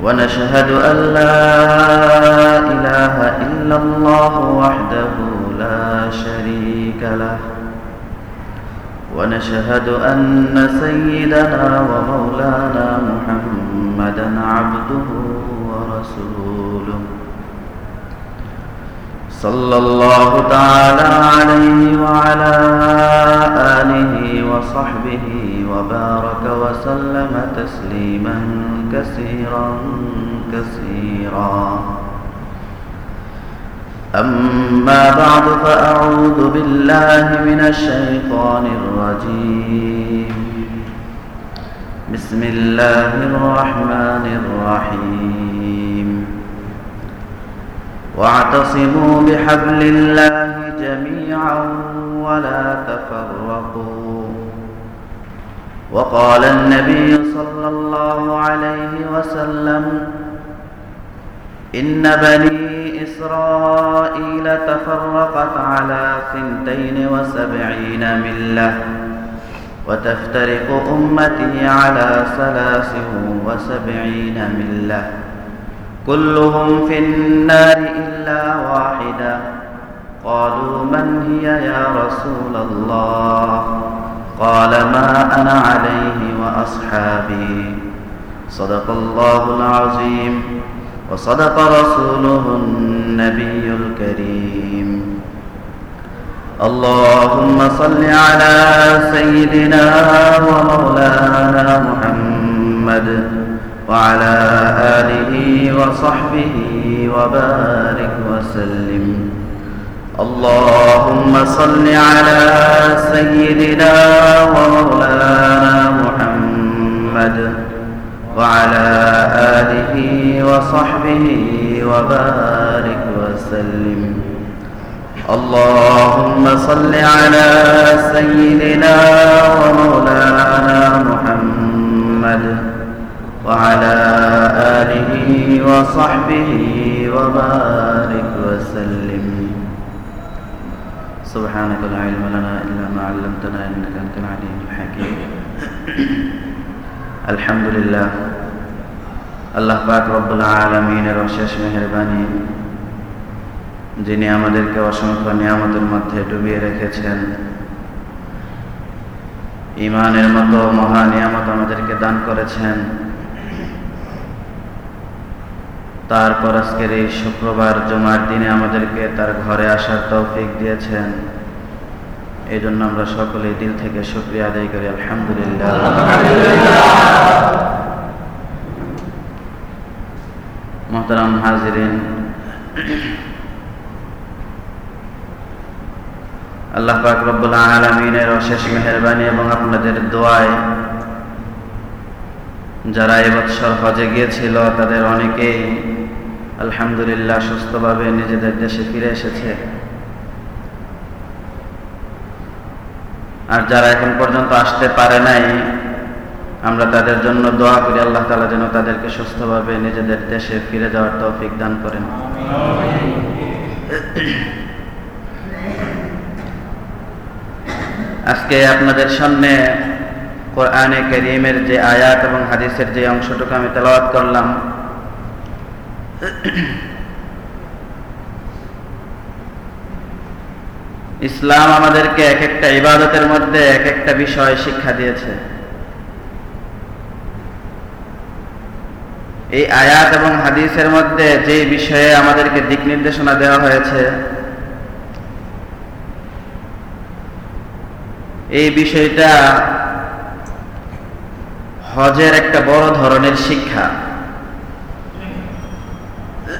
ونشهد أن لا إله إلا الله وحده لا شريك له. ونشهد أن سيدنا ومولانا محمدا عبده ورسوله. صلى الله تعالى عليه وعلى آله وصحبه وبارك وسلم تسليما كثيرا كثيرا. أما بعد فأعوذ بالله من الشيطان الرجيم. بسم الله الرحمن الرحيم. واعتصموا بحبل الله جميعا ولا تفرقوا. وقال النبي صلى الله عليه وسلم إن بني إسرائيل تفرقت على ثنتين وسبعين ملة وتفترق أمتي على ثلاث وسبعين ملة. كلهم في النار إلا واحدة. قالوا من هي يا رسول الله؟ قال ما أنا عليه وأصحابي. صدق الله العظيم. وصدق رسوله النبي الكريم. اللهم صل على سيدنا ومولانا محمد. وعلى آله وصحبه وبارك وسلم. اللهم صل على سيدنا ومولانا محمد وعلى آله وصحبه وبارك وسلم. اللهم صل على سيدنا ومولانا محمد وعلى آله وصحبه وبارك وسلم سبحانك لا علم لنا إلا ما علمتنا إنك أنت العليم الحكيم الحمد لله আল্লাহ পাক রব্বুল আলমিনের অশেষ মেহরবানি যিনি আমাদেরকে অসংখ্য নিয়ামতের মধ্যে ডুবিয়ে রেখেছেন ইমানের মতো মহা নিয়ামত আমাদেরকে দান করেছেন তারপর আজকের এই শুক্রবার জমার দিনে আমাদেরকে তার ঘরে আসার তৌফিক দিয়েছেন। এই জন্য আমরা সকলে দিল থেকে শুক্রিয়া আদায় করি, আলহামদুলিল্লাহ। মোহতারাম হাজিরিন, আল্লাহ পাক আলমিনের অশেষ মেহরবানি এবং আপনাদের দোয়ায় যারা এবছর হজে গিয়েছিল, তাদের অনেকেই আলহামদুলিল্লাহ, সুস্থভাবে নিজেদের দেশে ফিরে এসেছে। আর যারা এখন পর্যন্ত আসতে পারে নাই, আমরা তাদের জন্য দোয়া করি, আল্লাহ তালা যেন তাদেরকে সুস্থভাবে নিজেদের দেশে ফিরে যাওয়ার তৌফিক দান করেন। আজকে আপনাদের সামনে কোরআনে করিমের যে আয়াত এবং হাদিসের যে অংশটুকু আমি তেলাওয়াত করলাম ইসলাম আমাদেরকে এক একটা ইবাদতের মধ্যে এক একটা বিষয় শিক্ষা দিয়েছে। এই আয়াত এবং হাদিসের মধ্যে যে বিষয়ে আমাদেরকে দিক নির্দেশনা দেওয়া হয়েছে, এই বিষয়টা হজের একটা বড় ধরনের শিক্ষা।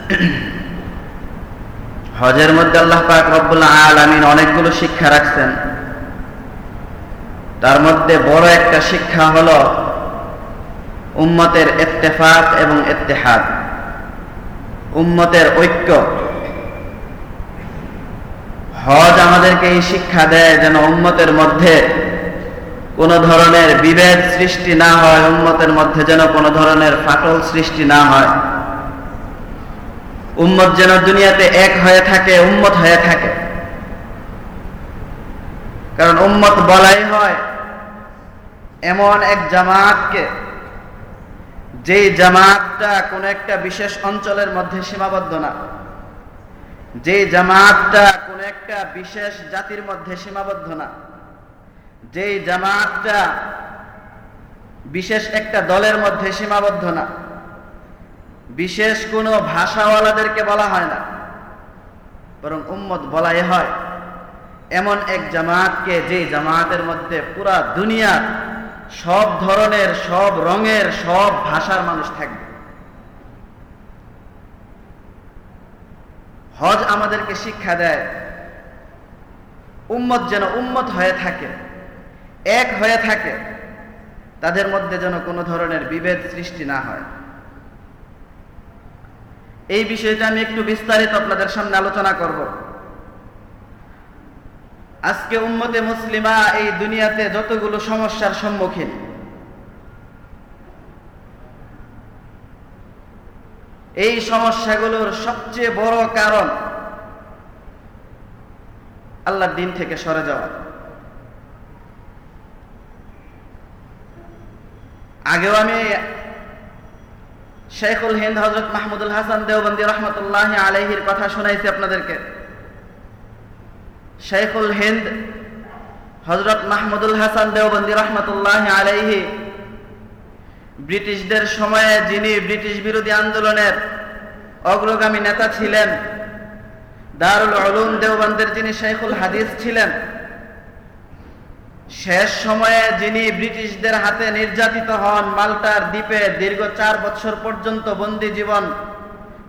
হজের মধ্যে আল্লাহ পাক রব্বুল্লাহ আলমিন অনেকগুলো শিক্ষা রাখছেন। তার মধ্যে বড় একটা শিক্ষা হলো উম্মতের এত্তেফাক এবং এত্তেহাদ উম্মতের ঐক্য। হজ আমাদেরকে এই শিক্ষা দেয় যেন উম্মতের মধ্যে কোন ধরনের বিভেদ সৃষ্টি না হয়, উম্মতের মধ্যে যেন কোন ধরনের ফাটল সৃষ্টি না হয়। উম্মত যেন দুনিয়াতে এক হয়ে থাকে, উম্মত হয়ে থাকে। কারণ উম্মত বলাই হয় এমন এক জামাতকে, যেই জামাতটা কোন একটা বিশেষ অঞ্চলের মধ্যে সীমাবদ্ধ না। যে জামাতটা কোন একটা বিশেষ জাতির মধ্যে সীমাবদ্ধ না। যে জামাতটা বিশেষ একটা দলের মধ্যে সীমাবদ্ধ না। বিশেষ কোন ভাষাওয়ালাদেরকে বলা হয় না। বরং উম্মত বলাই হয়, এমন এক জামাতকে যে জামাতের মধ্যে পুরা দুনিয়ার সব ধরনের, সব রঙের, সব ভাষার মানুষ থাকবে। হজ আমাদেরকে শিক্ষা দেয়, উম্মত যেন উম্মত হয়ে থাকে, এক হয়ে থাকে, তাদের মধ্যে যেন কোনো ধরনের বিভেদ সৃষ্টি না হয়। এই বিষয়টা আমি একটু বিস্তারিত আপনাদের সামনে আলোচনা করব। আজকে উম্মতে মুসলিমা এই দুনিয়াতে যতগুলো সমস্যার সম্মুখীন, এই সমস্যাগুলোর সবচেয়ে বড় কারণ আল্লাহর দিন থেকে সরে যাওয়া। আগেও আমি শেখুল হিন্দ হজরত মাহমুদুল হাসান দেওবন্দি রহমতুল্লাহ আলহির কথা শোনাইছি আপনাদেরকে। শেখুল হিন্দ হজরত মাহমুদুল হাসান দেওবন্দি রহমতুল্লাহ আলাইহি ব্রিটিশদের সময়ে যিনি ব্রিটিশ বিরোধী আন্দোলনের অগ্রগামী নেতা ছিলেন, দারুল আলুম দেওবন্দের যিনি শেখুল হাদিস ছিলেন শেষ সময়ে যিনি ব্রিটিশদের হাতে নির্যাতিত হন, মাল্টার দ্বীপে দীর্ঘ চার বছর পর্যন্ত বন্দি জীবন,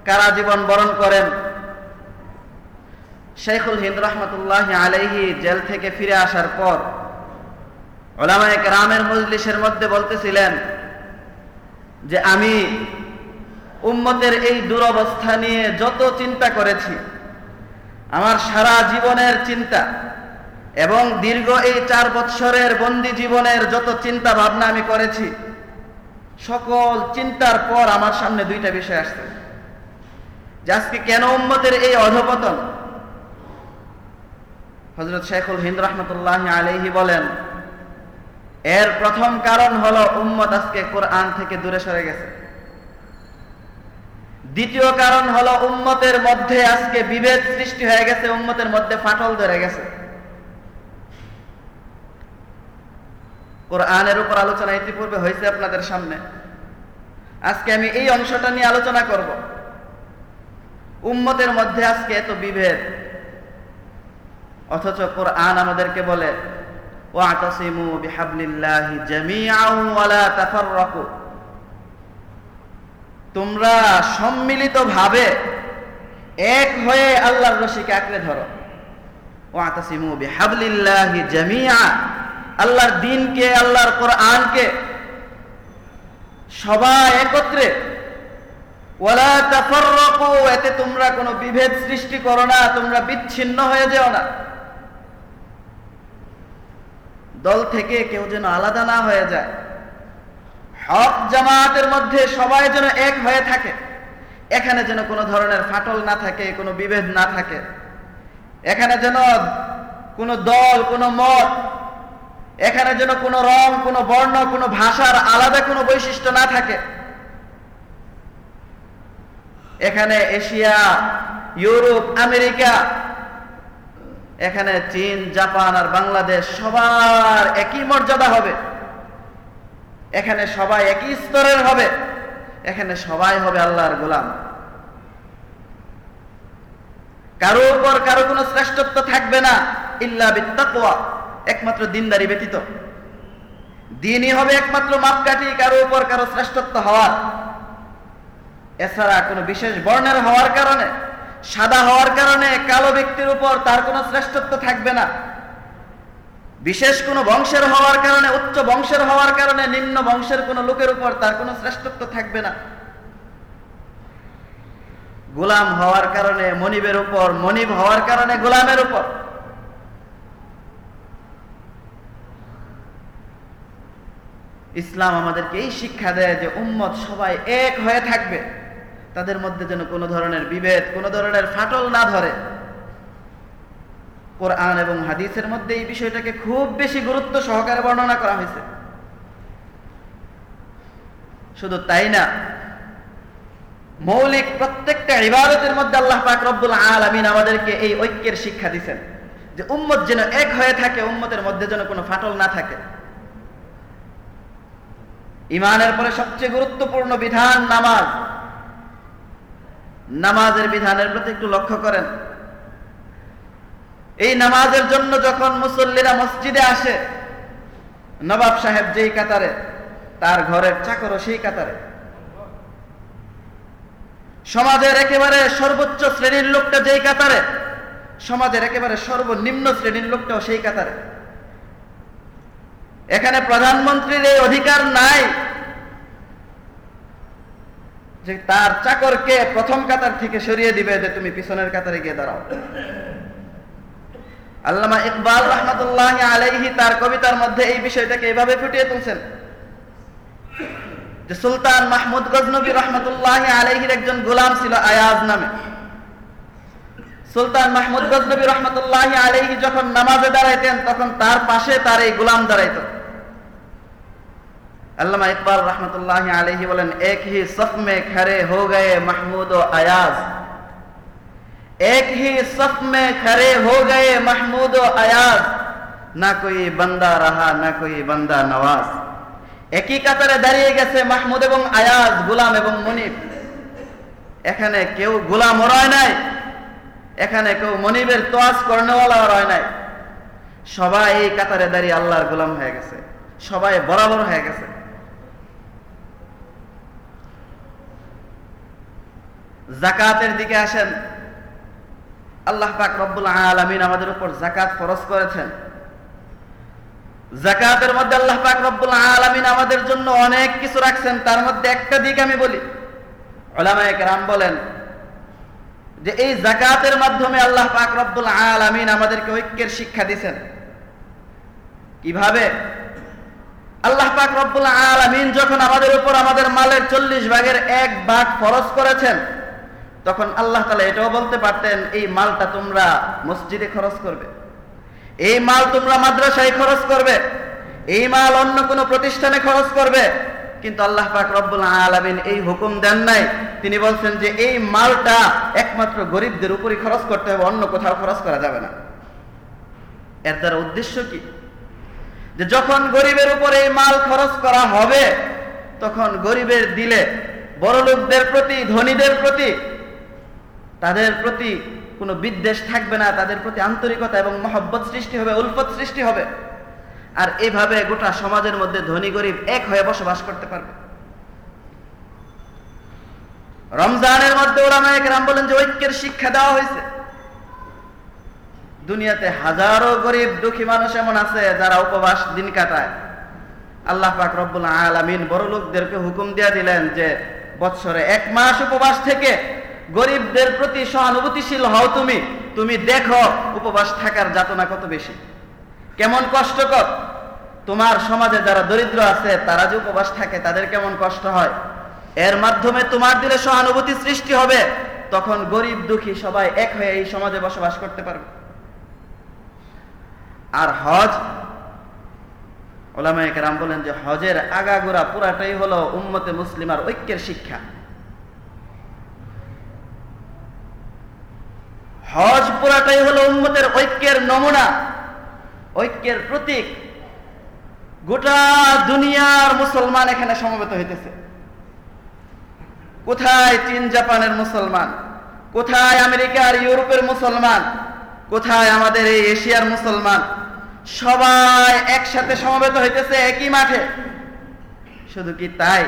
কারা জীবন বরণ করেন? শেখুল হিন্দ রহমতুল্লাহ আলাইহি জেল থেকে ফিরে আসার পর ওলামায়ক রামের মজলিসের মধ্যে বলতেছিলেন যে, আমি উম্মতের এই দুরবস্থা নিয়ে যত চিন্তা করেছি, আমার সারা জীবনের চিন্তা এবং দীর্ঘ এই চার বৎসরের বন্দি জীবনের যত চিন্তা ভাবনা আমি করেছি, সকল চিন্তার পর আমার সামনে দুইটা বিষয় আসছে। যে আজকে কেন উম্মতের এই অধপতন? হজরত শেখুল হিন্দ রহমতুল্লাহ আলহি বলেন, এর প্রথম কারণ হলো উম্মত আজকে কোরআন থেকে দূরে সরে গেছে। দ্বিতীয় কারণ হলো উম্মতের মধ্যে আজকে বিভেদ সৃষ্টি হয়ে গেছে, উম্মতের মধ্যে ফাটল ধরে গেছে। কোরআনের উপর আলোচনা ইতিপূর্বে হয়েছে আপনাদের সামনে। আজকে আমি এই অংশটা নিয়ে আলোচনা করব। উম্মতের মধ্যে আজকে এত বিভেদ। অথচ কোরআন আমাদেরকে বলে জামিআন ওয়ালা তাফাররাকু। তোমরা এক হয়ে আল্লাহর রশিকে আঁকড়ে ধরো। ওয়াতাসিমু বিহাবলিল্লাহি জামিআ। আল্লাহর দিনকে, আল্লাহর কোরআনকে সবাই একত্রে। এতে তোমরা কোনো বিভেদ সৃষ্টি করো না, তোমরা বিচ্ছিন্ন হয়ে যেও না। দল থেকে কেউ যেন আলাদা না হয়ে যায়। হক জামাতের মধ্যে সবাই যেন এক হয়ে থাকে। এখানে যেন কোনো ধরনের ফাটল না থাকে, কোনো বিভেদ না থাকে। এখানে যেন কোনো দল, কোনো মত এখানে যেন কোনো রং, কোনো বর্ণ, কোনো ভাষার আলাদা কোনো বৈশিষ্ট্য না থাকে। এখানে এশিয়া, ইউরোপ, আমেরিকা, এখানে চীন, জাপান আর বাংলাদেশ সবার একই মর্যাদা হবে। এখানে সবাই একই স্তরের হবে। এখানে সবাই হবে আল্লাহর গোলাম। কারও উপর কারও কোনো শ্রেষ্ঠত্ব থাকবে না, ইল্লা বিত্তাকওয়া। একমাত্র দিনদারি ব্যতীত। দিনই হবে একমাত্র মাপকাঠি, কারও উপর কারও শ্রেষ্ঠত্ব হওয়ার। এছাড়া কোনো বিশেষ বর্ণের হওয়ার কারণে, সাদা হওয়ার কারণে কালো ব্যক্তির উপর তার কোনো শ্রেষ্ঠত্ব থাকবে না। বিশেষ কোনো বংশের হওয়ার কারণে, উচ্চ বংশের হওয়ার কারণে, নিম্ন বংশের কোনো লোকের উপর তার কোনো শ্রেষ্ঠত্ব থাকবে না। গোলাম হওয়ার কারণে, মনিবের উপর, মনিব হওয়ার কারণে গোলামের উপর। ইসলাম আমাদেরকে এই শিক্ষা দেয় যে উম্মত সবাই এক হয়ে থাকবে। তাদের মধ্যে যেন কোনো ধরনের বিভেদ, কোনো ধরনের ফাটল না ধরে। কোরআন এবং হাদিসের মধ্যে এই বিষয়টাকে খুব বেশি গুরুত্ব সহকারে বর্ণনা করা হয়েছে। শুধু তাই না, মৌলিক প্রত্যেকটা ইবাদতের মধ্যে আল্লাহ পাক রব্বুল আলামিন আমাদেরকে এই ঐক্যের শিক্ষা দিচ্ছেন যে উম্মত যেন এক হয়ে থাকে, উম্মতের মধ্যে যেন কোনো ফাটল না থাকে। ইমানের পরে সবচেয়ে গুরুত্বপূর্ণ বিধান নামাজ। নামাজের বিধানের প্রতি একটু লক্ষ্য করেন। এই নামাজের জন্য যখন মুসল্লিরা মসজিদে আসে, নবাব সাহেব যেই কাতারে, তার ঘরের চাকরও সেই কাতারে। সমাজের একেবারে সর্বোচ্চ শ্রেণির লোকটা যেই কাতারে, সমাজের একেবারে সর্বনিম্ন শ্রেণির লোকটাও সেই কাতারে। এখানে প্রধানমন্ত্রীর এই অধিকার নাই। যে তার চাকরকে প্রথম কাতার থেকে সরিয়ে দিবে যে তুমি পিছনের কাতারে গিয়ে দাঁড়াও। আল্লামা ইকবাল রহমতুল্লাহ আলাইহি তার কবিতার মধ্যে এই বিষয়টাকে এভাবে ফুটিয়ে তুলছেন। যে সুলতান মাহমুদ গজনবী রহমতুল্লাহ আলাইহির একজন গোলাম ছিল আয়াজ নামে। সুলতান মাহমুদ গজনবী রহমতুল্লাহ আলাইহি যখন নামাজে দাঁড়াইতেন, তখন তার পাশে তার এই গোলাম দাঁড়াইত। আল্লামা ইকবাল রহমতুল্লাহ আলহি বলেন, এক হি সফ মে খরে হো গয়ে মাহমুদ ও আয়াজ। এক হি সফ মে খরে হো গয়ে মাহমুদ ও আয়াজ। না কোই বান্দা রাহা, না কোই বান্দা নওয়াজ। একই কাতারে দাঁড়িয়ে গেছে মাহমুদ এবং আয়াজ, গুলাম এবং মনিব। এখানে কেউ গুলাম রয় নাই। এখানে কেউ মনিবের তোয়াজ কর্ণওয়ালা রয় নাই। সবাই এই কাতারে দাঁড়িয়ে আল্লাহর গুলাম হয়ে গেছে। সবাই বরাবর হয়ে গেছে। জাকাতের দিকে আসেন। আল্লাহ পাক রব্বুল আলমিন আমাদের উপর জাকাত ফরজ করেছেন। জাকাতের মধ্যে আল্লাহ পাক রব্বুল আলমিন আমাদের জন্য অনেক কিছু রাখছেন। তার মধ্যে একটা দিক আমি বলি। রাম বলেন যে এই জাকাতের মাধ্যমে আল্লাহ পাক রব্বুল আলমিন আমাদেরকে ঐক্যের শিক্ষা দিছেন। কীভাবে? আল্লাহ পাক রব্বুল আলমিন যখন আমাদের উপর আমাদের মালের চল্লিশ ভাগের এক ভাগ ফরজ করেছেন তখন আল্লাহ তালা এটাও বলতে পারতেন, এই মালটা তোমরা মসজিদে খরচ করবে। এই মাল তোমরা মাদ্রাসায় খরচ করবে। এই মাল অন্য কোনো প্রতিষ্ঠানে খরচ করবে। কিন্তু আল্লাহ পাক রব্বুল আলমিন এই হুকুম দেন নাই। তিনি বলছেন যে, এই মালটা একমাত্র গরিবদের উপরই খরচ করতে হবে, অন্য কোথাও খরচ করা যাবে না। এর দ্বারা উদ্দেশ্য কি? যে যখন গরিবের উপর এই মাল খরচ করা হবে, তখন গরিবের দিলে বড় লোকদের প্রতি, ধনীদের প্রতি তাদের প্রতি কোনো বিদ্বেষ থাকবে না, তাদের প্রতি আন্তরিকতা এবং মহব্বত সৃষ্টি হবে উল্পত সৃষ্টি হবে। আর এইভাবে গোটা সমাজের মধ্যে ধনী গরিব এক হয়ে বসবাস করতে পারবে। রমজানের মধ্যে ওলামায়ক রাম বলেন যে ঐক্যের শিক্ষা দেওয়া হয়েছে। দুনিয়াতে হাজারো গরিব দুঃখী মানুষ এমন আছে যারা উপবাস দিন কাটায়। আল্লাহ পাক রব্বুল আলামিন বড় লোকদেরকে হুকুম দিয়ে দিলেন যে বৎসরে এক মাস উপবাস থেকে গরিবদের প্রতি সহানুভূতিশীল হও তুমি। তুমি দেখো, উপবাস থাকার যাতনা কত বেশি। কেমন কষ্টকর। তোমার সমাজে যারা দরিদ্র আছে, তারা যে উপবাস থাকে, তাদের কেমন কষ্ট হয়। এর মাধ্যমে তোমার দিলে সহানুভূতি সৃষ্টি হবে। তখন গরিব দুঃখী সবাই এক হয়ে এই সমাজে বসবাস করতে পারবে। আর হজ? ওলামায়ক রাম বলেন যে হজের আগাগোড়া পুরাটাই হলো উম্মতে মুসলিমার ঐক্যের শিক্ষা। হজ পুরাটাই হলো উম্মতের ঐক্যের নমুনা, ঐক্যের প্রতীক। গোটা দুনিয়ার মুসলমান এখানে সমবেত হইতেছে। কোথায় চীন, জাপানের মুসলমান? কোথায় আমেরিকা আর ইউরোপের মুসলমান? কোথায় আমাদের এই এশিয়ার মুসলমান? সবাই একসাথে সমবেত হইতেছে একই মাঠে। শুধু কি তাই?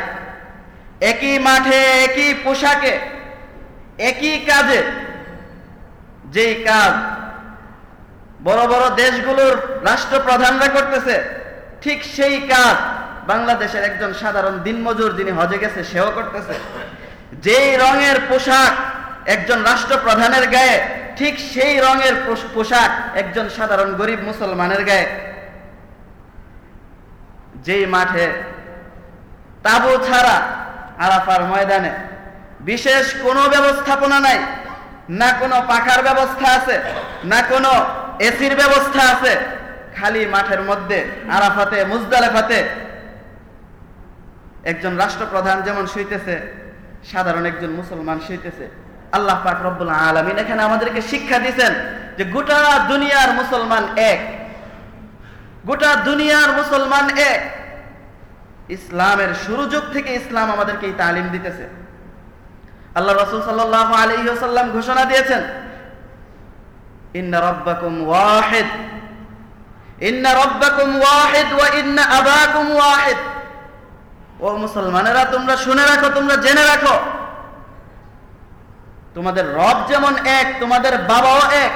একই মাঠে, একই পোশাকে, একই কাজে যেই কাজ বড় বড় দেশগুলোর রাষ্ট্রপ্রধানরা করতেছে, ঠিক সেই কাজ বাংলাদেশের একজন সাধারণ দিনমজুর যিনি হজে গেছে, সেও করতেছে। যেই রঙের পোশাক একজন রাষ্ট্রপ্রধানের গায়ে, ঠিক সেই রঙের পোশাক একজন সাধারণ গরিব মুসলমানের গায়ে। যেই মাঠে তাবু ছাড়া আরাফার ময়দানে বিশেষ কোনো ব্যবস্থাপনা নাই না কোনো পাখার ব্যবস্থা আছে, না কোনো এসির ব্যবস্থা আছে। খালি মাঠের মধ্যে, আরাফাতে, মুজদালেফাতে। একজন রাষ্ট্রপ্রধান যেমন শুইতেছে সাধারণ একজন মুসলমান শুইতেছে আল্লাহ পাক রব্বুল আলমিন এখানে আমাদেরকে শিক্ষা দিচ্ছেন যে গোটা দুনিয়ার মুসলমান এক। গোটা দুনিয়ার মুসলমান এক। ইসলামের শুরু যুগ থেকে ইসলাম আমাদেরকে এই তালিম দিতেছে। আল্লাহ রসুল সাল্লাহ আলহিহাল্লাম ঘোষণা দিয়েছেন, ইন্না রব্বাকুম ওয়াহিদ, ইন্না রব্বাকুম ওয়াহিদ ওয়া ইন্না আবাকুম ওয়াহিদ। ও মুসলমানেরা, তোমরা শুনে রাখো, তোমরা জেনে রাখো। তোমাদের রব যেমন এক, তোমাদের বাবাও এক,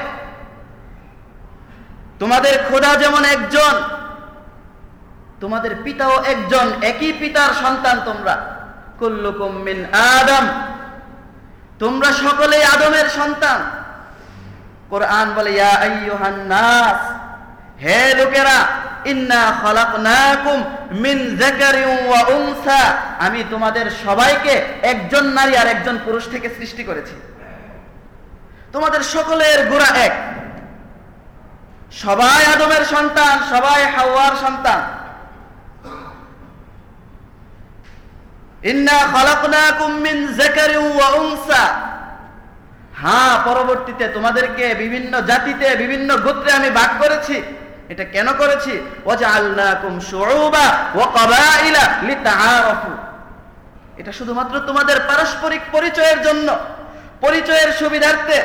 তোমাদের খোদা যেমন একজন, তোমাদের পিতাও একজন, একই পিতার সন্তান তোমরা। কুল্লুকুম মিন আদম তোমরা সকলেই আদমের সন্তান। কোরআন বলে নাস, হে লোকেরা, ইন্না মিন ওয়া উনসা। আমি তোমাদের সবাইকে একজন নারী আর একজন পুরুষ থেকে সৃষ্টি করেছি। তোমাদের সকলের গোড়া এক। সবাই আদমের সন্তান, সবাই হাওয়ার সন্তান ইন্না খলাকনাকুম মিন যাকারিন ওয়া উনসা হ্যাঁ পরবর্তীতে তোমাদেরকে বিভিন্ন জাতিতে, বিভিন্ন গোত্রে আমি ভাগ করেছি। এটা কেন করেছি? এটা শুধুমাত্র তোমাদের পারস্পরিক পরিচয়ের জন্য। পরিচয়ের সুবিধার্থে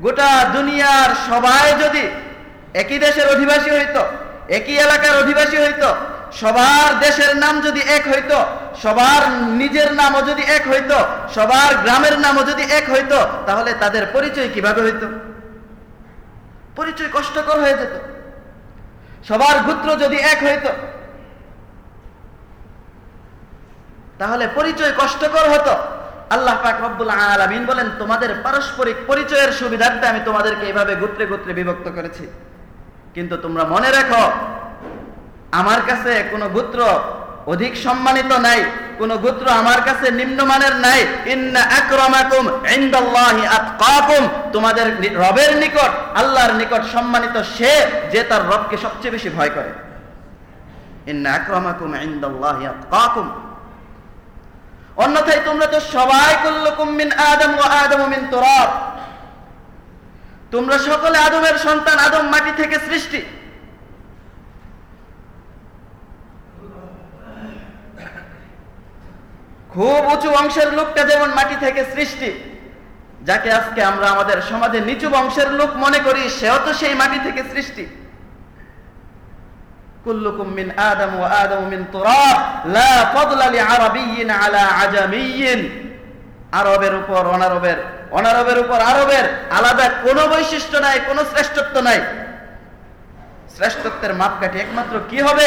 গোটা দুনিয়ার সবাই যদি একই দেশের অধিবাসী হইতো, একই এলাকার অধিবাসী হইতো সবার দেশের নাম যদি এক হইতো, সবার নিজের নামও যদি এক হইতো, সবার গ্রামের নামও যদি এক হইতো, তাহলে তাদের পরিচয় কীভাবে হইতো? পরিচয় কষ্টকর হয়ে যেত। সবার গুত্র যদি এক হইতো, তাহলে পরিচয় কষ্টকর হতো। আল্লাহ পাক রব্বুল আলামিন বলেন, তোমাদের পারস্পরিক পরিচয়ের সুবিধার্থে আমি তোমাদেরকে এভাবে গোত্রে গোত্রে বিভক্ত করেছি। কিন্তু তোমরা মনে রাখো আমার কাছে কোনো গোত্র অধিক সম্মানিত নাই, কোন গোত্র আমার কাছে নিম্নমানের নাই। ইন্না আকরামাকুম ইনদাল্লাহি আতকাকুম। তোমাদের রবের নিকট, আল্লাহর নিকট সম্মানিত সে যে তার রবকে সবচেয়ে বেশি ভয় করে। ইন্না আকরামাকুম ইনদাল্লাহি আতকাকুম। অন্যথায় তোমরা তো সবাই কুল্লুকুম মিন আদম ওয়া আদম মিন তুরাব। তোমরা সকলে আদমের সন্তান, আদম মাটি থেকে সৃষ্টি। খুব উঁচু বংশের লোকটা যেমন মাটি থেকে সৃষ্টি, যাকে আজকে আমরা আমাদের সমাজে নিচু বংশের লোক মনে করি, সেও তো সেই মাটি থেকে সৃষ্টি। কুল্লুকুম মিন আদম ওয়া আদম মিন তুরাব, লা ফাদলা লিআরাবিয়্যিন আলা আজামিয়্যিন। আরবের উপর অনারবের অনারবের উপর আরবের আলাদা কোনো বৈশিষ্ট্য নাই, কোনো শ্রেষ্ঠত্ব নাই। শ্রেষ্ঠত্বের মাপকাঠি একমাত্র কি হবে?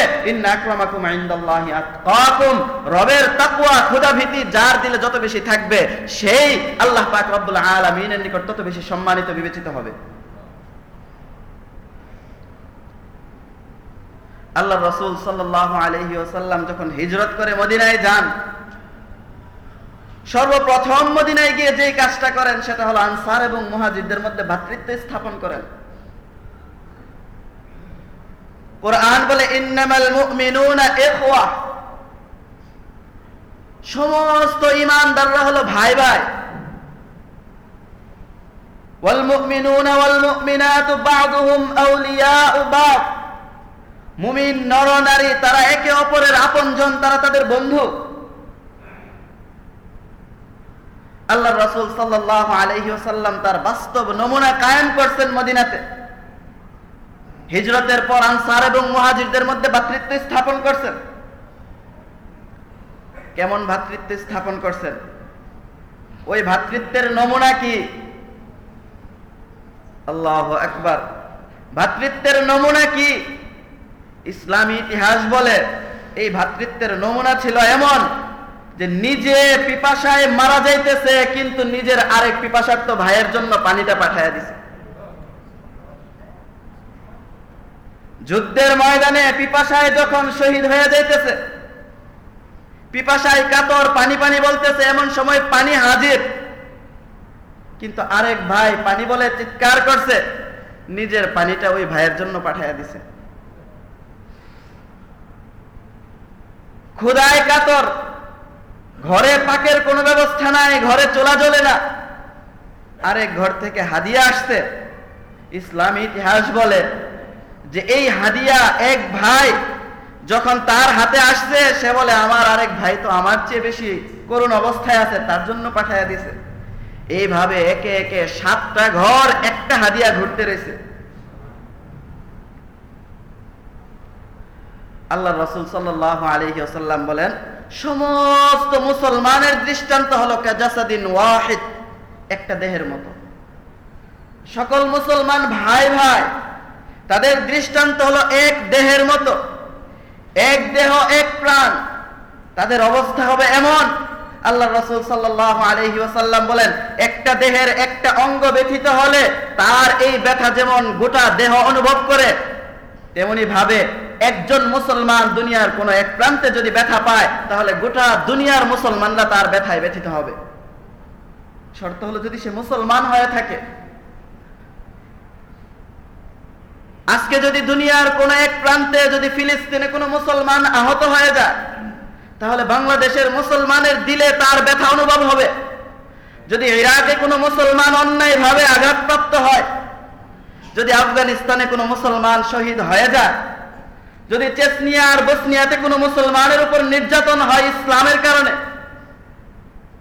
রবের তাকুয়া খুদা ভীতি যার দিলে যত বেশি থাকবে, সেই আল্লাহ পাক রব্বুল আলমিনের নিকট তত বেশি সম্মানিত, বিবেচিত হবে। আল্লাহ রসুল সাল্লাহ আলহি ওসাল্লাম যখন হিজরত করে মদিনায় যান, সর্বপ্রথম মদিনায় গিয়ে যে কাজটা করেন, সেটা হলো আনসার এবং মুহাজিদদের মধ্যে ভাতৃত্ব স্থাপন করেন। কোরআন বলে, ইন্নামাল মুমিনুনা ইখওয়া। সমস্ত ইমানদাররা হলো ভাই ভাই। ওয়াল মুমিনুনা ওয়াল মুমিনাতু বা'দুহুম আউলিয়াউ বা'দ। মুমিন নর, নারী, তারা একে অপরের আপনজন, তারা তাদের বন্ধু। আল্লাহ রাসূল সাল্লাল্লাহু আলাইহি ওয়াসাল্লাম তার বাস্তব নমুনা কায়েম করছেন মদিনাতে। হিজরতের পর আনসার এবং মুহাজিরদের মধ্যে ভাতৃত্ব স্থাপন করছেন। কেমন ভাতৃত্ব স্থাপন করছেন? ওই ভাতৃত্বের নমুনা কি? আল্লাহ একবার ভাতৃত্বের নমুনা কি? ইসলামী ইতিহাস বলে এই ভাতৃত্বের নমুনা ছিল এমন যে নিজে পিপাসায় মারা যাইতেছে, কিন্তু নিজের আরেক পিপাসার্থ ভাইয়ের জন্য পানিটা পাঠাইয়া দিছে। যুদ্ধের ময়দানে পিপাসায় যখন শহীদ হয়ে যাইতেছে, পিপাসায় কাতর পানি পানি বলতেছে, এমন সময় পানি হাজির। কিন্তু আরেক ভাই পানি বলে চিৎকার করছে, নিজের পানিটা ওই ভাইয়ের জন্য পাঠাইয়া দিছে। ক্ষুদায় কাতর, ঘরে পাকের কোনো ব্যবস্থা নাই, ঘরে চলা চলে না। আরেক ঘর থেকে হাদিয়া আসতে ইসলামী ইতিহাস বলে যে এই হাদিয়া এক ভাই যখন তার হাতে আসছে, সে বলে, আমার আরেক ভাই তো আমার চেয়ে বেশি করুণ অবস্থায় আছে, তার জন্য পাঠাইয়া দিছে। এইভাবে একে একে সাতটা ঘর, একটা হাদিয়া ঘুরতে রয়েছে আল্লাহ রসুল সাল্লাহ আলহি আসাল্লাম বলেন, সমস্ত মুসলমানের দৃষ্টান্ত হলো কাজাসাদিন ওয়াহিদ, একটা দেহের মতো। সকল মুসলমান ভাই ভাই তাদের দৃষ্টান্ত হলো এক দেহের মতো। এক দেহ, এক প্রাণ। তাদের অবস্থা হবে এমন। আল্লাহ রসুল সাল্লাহ আলহি ওসাল্লাম বলেন, একটা দেহের একটা অঙ্গ ব্যথিত হলে তার এই ব্যথা যেমন গোটা দেহ অনুভব করে, তেমনি ভাবে একজন মুসলমান দুনিয়ার কোন এক প্রান্তে যদি ব্যথা পায়, তাহলে গোটা দুনিয়ার মুসলমানরা তার ব্যথায় ব্যথিত হবে। শর্ত হলো যদি সে মুসলমান হয়ে থাকে আজকে যদি দুনিয়ার কোন এক প্রান্তে যদি ফিলিস্তিনে কোনো মুসলমান আহত হয়ে যায়, তাহলে বাংলাদেশের মুসলমানের দিলে তার ব্যথা অনুভব হবে। যদি ইরাকে কোনো মুসলমান অন্যায় ভাবে আঘাতপ্রাপ্ত হয়, যদি আফগানিস্তানে কোনো মুসলমান শহীদ হয়ে যায়, যদি চেসনিয়া আর বসনিয়াতে কোনো মুসলমানের উপর নির্যাতন হয় ইসলামের কারণে,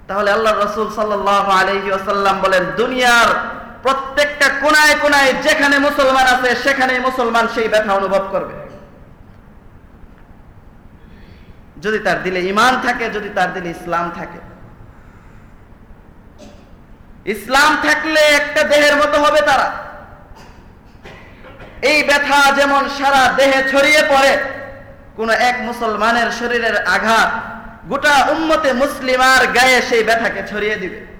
তাহলে আল্লাহ রসুল সাল্লাহ আলহি বলেন, দুনিয়ার প্রত্যেকটা কোনায় কোনায় যেখানে মুসলমান আছে, সেখানে মুসলমান সেই ব্যথা অনুভব করবে। যদি তার দিলে ইমান থাকে, যদি তার দিলে ইসলাম থাকে। ইসলাম থাকলে একটা দেহের মতো হবে তারা। এই ব্যথা যেমন সারা দেহে ছড়িয়ে পড়ে, কোন এক মুসলমানের শরীরের আঘাত গোটা উম্মতে মুসলিমার গায়ে সেই ব্যথাকে ছড়িয়ে দিবে।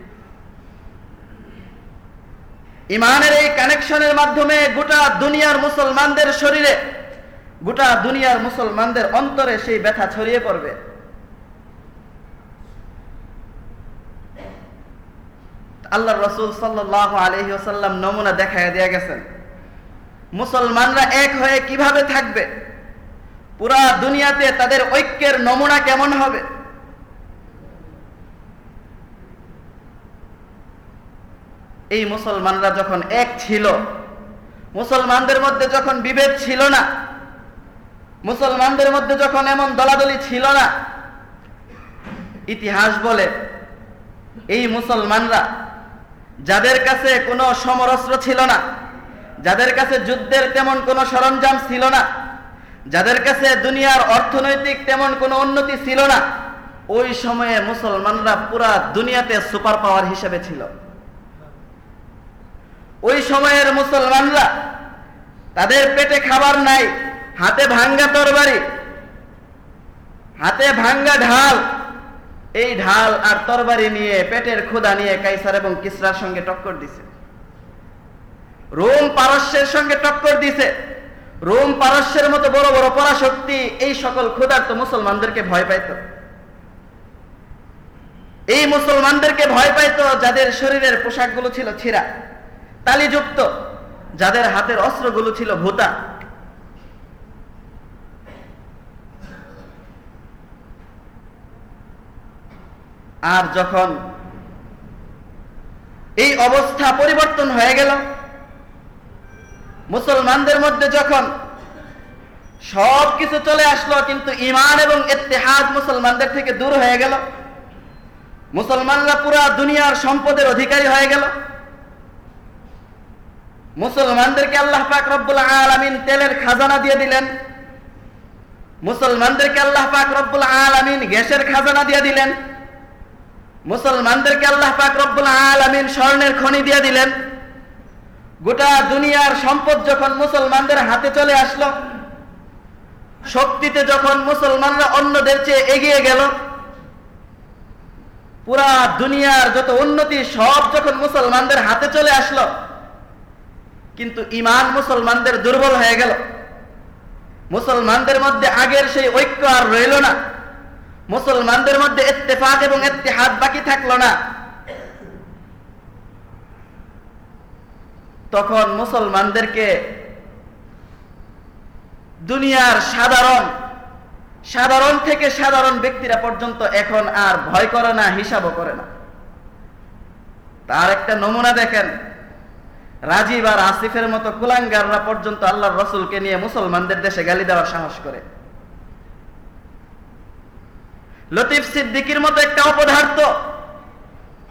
ইমানের এই কানেকশনের মাধ্যমে গোটা দুনিয়ার মুসলমানদের শরীরে, গোটা দুনিয়ার মুসলমানদের অন্তরে সেই ব্যথা ছড়িয়ে পড়বে। আল্লাহ রসুল সাল্লাহ আলহি আসাল্লাম নমুনা দেখায় দিয়ে গেছেন। মুসলমানরা এক হয়ে কীভাবে থাকবে? পুরা দুনিয়াতে তাদের ঐক্যের নমুনা কেমন হবে? এই মুসলমানরা যখন এক ছিল, মুসলমানদের মধ্যে যখন বিভেদ ছিল না, মুসলমানদের মধ্যে যখন এমন দলাদলি ছিল না, ইতিহাস বলে এই মুসলমানরা যাদের কাছে কোনো সমরস্ত্র ছিল না, যাদের কাছে যুদ্ধের তেমন কোনো সরঞ্জাম ছিল না, যাদের কাছে দুনিয়ার অর্থনৈতিক তেমন কোনো উন্নতি ছিল না, ওই সময়ে মুসলমানরা পুরা দুনিয়াতে সুপার পাওয়ার হিসেবে ছিল। ওই সময়ের মুসলমানরা তাদের পেটে খাবার নাই, হাতে ভাঙ্গা তরবারি, হাতে ভাঙ্গা ঢাল। এই ঢাল আর তরবারি নিয়ে পেটের ক্ষুদা নিয়ে কাইসার এবং কিসরার সঙ্গে টক্কর দিছে। রোম পারস্যের সঙ্গে টক্কর দিছে। রোম পারস্যের মতো বড় বড় পরাশক্তি এই সকল ক্ষুধার্ত মুসলমানদেরকে ভয় পাইত। এই মুসলমানদেরকে ভয় পাইত যাদের শরীরের পোশাকগুলো ছিল ছিঁড়া। তালিযুক্ত, যাদের হাতের অস্ত্রগুলো ছিল ভূতা। আর যখন এই অবস্থা পরিবর্তন হয়ে গেল, মুসলমানদের মধ্যে যখন সব কিছু চলে আসলো, কিন্তু ইমান এবং এতেহাদ মুসলমানদের থেকে দূর হয়ে গেল। মুসলমানরা পুরা দুনিয়ার সম্পদের অধিকারী হয়ে গেল। মুসলমানদেরকে আল্লাহ পাক রব্বুল আলমিন তেলের খাজানা দিয়ে দিলেন। মুসলমানদেরকে আল্লাহ পাক রব্বুল আলমিন গ্যাসের খাজানা দিয়ে দিলেন। মুসলমানদেরকে আল্লাহ পাক রব্বুল আলমিন স্বর্ণের খনি দিয়ে দিলেন। গোটা দুনিয়ার সম্পদ যখন মুসলমানদের হাতে চলে আসলো, শক্তিতে যখন মুসলমানরা অন্যদের চেয়ে এগিয়ে গেল, পুরা দুনিয়ার যত উন্নতি সব যখন মুসলমানদের হাতে চলে আসলো কিন্তু ইমান মুসলমানদের দুর্বল হয়ে গেল। মুসলমানদের মধ্যে আগের সেই ঐক্য আর রইল না। মুসলমানদের মধ্যে ইত্তেফাক এবং ইত্তেহাদ বাকি থাকল না। তখন মুসলমানদেরকে দুনিয়ার সাধারণ সাধারণ থেকে সাধারণ ব্যক্তিরা পর্যন্ত এখন আর ভয় করে না, হিসাবও করে না। তার একটা নমুনা দেখেন। রাজীব আর আসিফের মতো কুলাঙ্গাররা পর্যন্ত আল্লাহর রসুলকে নিয়ে মুসলমানদের দেশে গালি দেওয়ার সাহস করে। লতিফ সিদ্দিকির মতো একটা অপদার্থ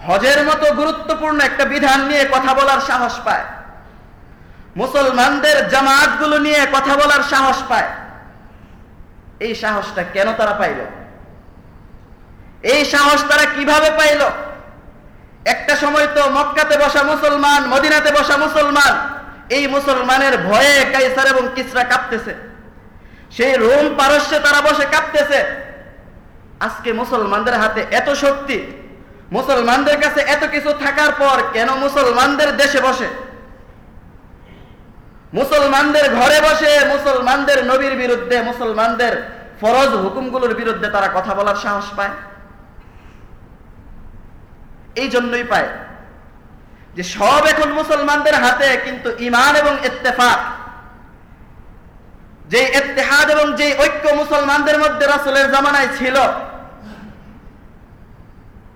হজের মতো গুরুত্বপূর্ণ একটা বিধান নিয়ে কথা বলার সাহস পায়। মুসলমানদের জামাতগুলো নিয়ে কথা বলার সাহস পায়। এই সাহসটা কেন তারা পাইল? এই সাহস তারা কীভাবে পাইল? একটা সময় তো মক্কাতে বসা মুসলমান, মদিনাতে বসা মুসলমান। এই মুসলমানের ভয়ে কাইসার এবং কিসরা কাঁপতেছে। সেই রোম পারস্যে তারা বসে কাঁপতেছে। আজকে মুসলমানদের হাতে এত শক্তি, মুসলমানদের কাছে এত কিছু থাকার পর কেন মুসলমানদের দেশে বসে? মুসলমানদের ঘরে বসে মুসলমানদের নবীর বিরুদ্ধে, মুসলমানদের ফরজ হুকুমগুলোর বিরুদ্ধে তারা কথা বলার সাহস পায়। এই জন্যই পায় যে সব এখন মুসলমানদের হাতে, কিন্তু ইমান এবং ইত্তেফাক যে ইত্তেহাদ এবং যে ঐক্য মুসলমানদের মধ্যে রাসুলের জামানায় ছিল,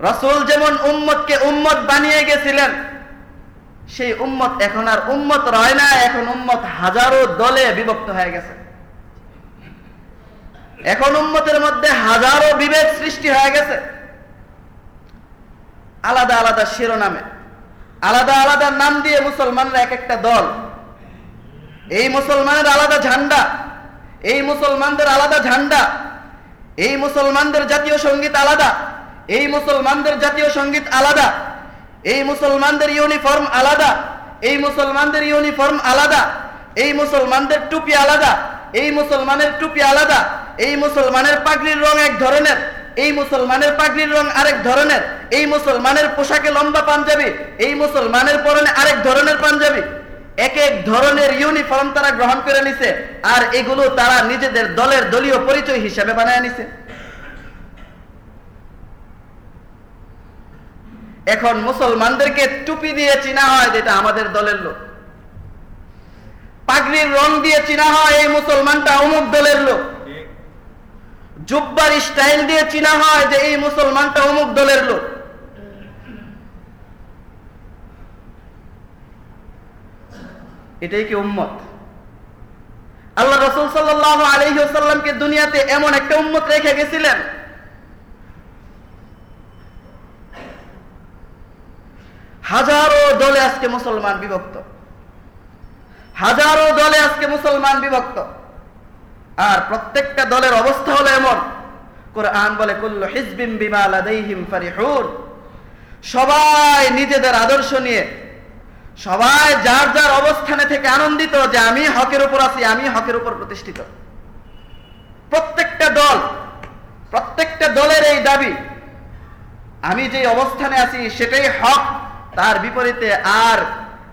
রাসুল যেমন উম্মতকে উম্মত বানিয়ে গেছিলেন, সেই উম্মত এখন আর উম্মত রয় না, এখন উম্মত হাজারো দলে বিভক্ত হয়ে গেছে। এখন উম্মতের মধ্যে হাজারো বিভেদ সৃষ্টি হয়ে গেছে। আলাদা আলাদা শিরোনামে, আলাদা আলাদা নাম দিয়ে মুসলমানরা এক একটা দল। এই মুসলমানের আলাদা ঝান্ডা, এই মুসলমানদের আলাদা ঝান্ডা, এই মুসলমানদের জাতীয় সংগীত আলাদা, এই মুসলমানদের জাতীয় সংগীত আলাদা, এই মুসলমানদের ইউনিফর্ম আলাদা, এই মুসলমানদের ইউনিফর্ম আলাদা, এই মুসলমানদের টুপি আলাদা, এই মুসলমানের টুপি আলাদা, এই মুসলমানের পাগড়ির রং এক ধরনের। এই মুসলমানের পাগড়ির রং আরেক ধরনের। এই মুসলমানের পোশাকে লম্বা পাঞ্জাবি, এই মুসলমানের পরনে আরেক ধরনের পাঞ্জাবি। এক এক ধরনের ইউনিফর্ম তারা গ্রহণ করে নিছে, আর এগুলো তারা নিজেদের দলের দলীয় পরিচয় হিসেবে বানায় নিছে। এখন মুসলমানদেরকে টুপি দিয়ে চিনা হয় যেটা আমাদের দলের লোক। পাগড়ির রং দিয়ে চিনা হয় এই মুসলমানটা অমুক দলের লোক। জুব্বার স্টাইল দিয়ে চিনা হয় যে এই মুসলমানটা অমুক দলের লোক। এটাই কি উম্মত? আল্লাহ রসুল সাল্লাহ আলহিসাল্লামকে দুনিয়াতে এমন একটা উম্মত রেখে গেছিলেন। হাজারো দলে আজকে মুসলমান বিভক্ত। হাজারো দলে আজকে মুসলমান বিভক্ত। আর প্রত্যেকটা দলের অবস্থা হলো এমন। কোরআন বলে, কুল্লু হিজবিম সবাই নিজেদের আদর্শ নিয়ে, সবাই যার যার অবস্থানে থেকে আনন্দিত যে আমি হকের উপর আছি, আমি হকের উপর প্রতিষ্ঠিত। প্রত্যেকটা দল, প্রত্যেকটা দলের এই দাবি, আমি যে অবস্থানে আছি, সেটাই হক। তার বিপরীতে আর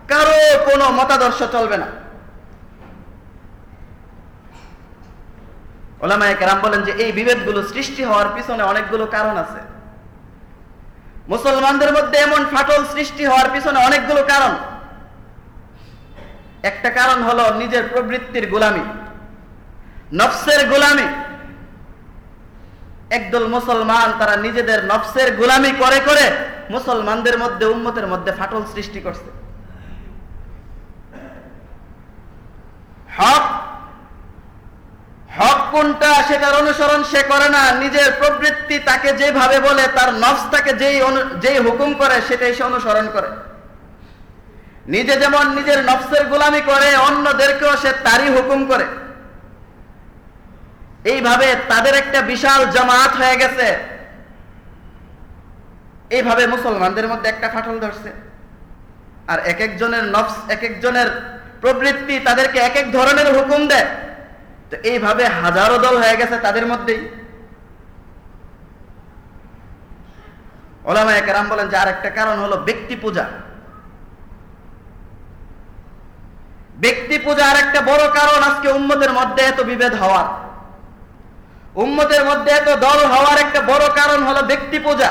কারও কোনো মতাদর্শ চলবে না। ওলামায় কেরাম বলেন যে এই বিভেদগুলো সৃষ্টি হওয়ার পিছনে অনেকগুলো কারণ আছে। মুসলমানদের মধ্যে এমন ফাটল সৃষ্টি হওয়ার পিছনে অনেকগুলো কারণ। একটা কারণ হলো নিজের প্রবৃত্তির গোলামি। নফসের গোলামি। একদল মুসলমান তারা নিজেদের নফসের গোলামি করে করে মুসলমানদের মধ্যে, উম্মতের মধ্যে ফাটল সৃষ্টি করছে। হক হক কোনটা সেটার অনুসরণ সে করে না। নিজের প্রবৃত্তি তাকে যেভাবে বলে, তার নফস তাকে যেই যেই হুকুম করে, সেটাই সে অনুসরণ করে। নিজে যেমন নিজের নফসের গোলামি করে, অন্যদেরকেও সে তারই হুকুম করে। এইভাবে তাদের একটা বিশাল জামাত হয়ে গেছে। এইভাবে মুসলমানদের মধ্যে একটা ফাটল ধরছে। আর এক একজনের নফস, এক একজনের প্রবৃত্তি তাদেরকে এক এক ধরনের হুকুম দেয়। তো এইভাবে হাজারো দল হয়ে গেছে তাদের মধ্যেই। ওলামা একরাম বলেন যে একটা কারণ হলো ব্যক্তি পূজা। ব্যক্তি পূজা আর একটা বড় কারণ আজকে উম্মতের মধ্যে এত বিভেদ হওয়ার। উম্মতের মধ্যে এত দল হওয়ার একটা বড় কারণ হলো ব্যক্তি পূজা।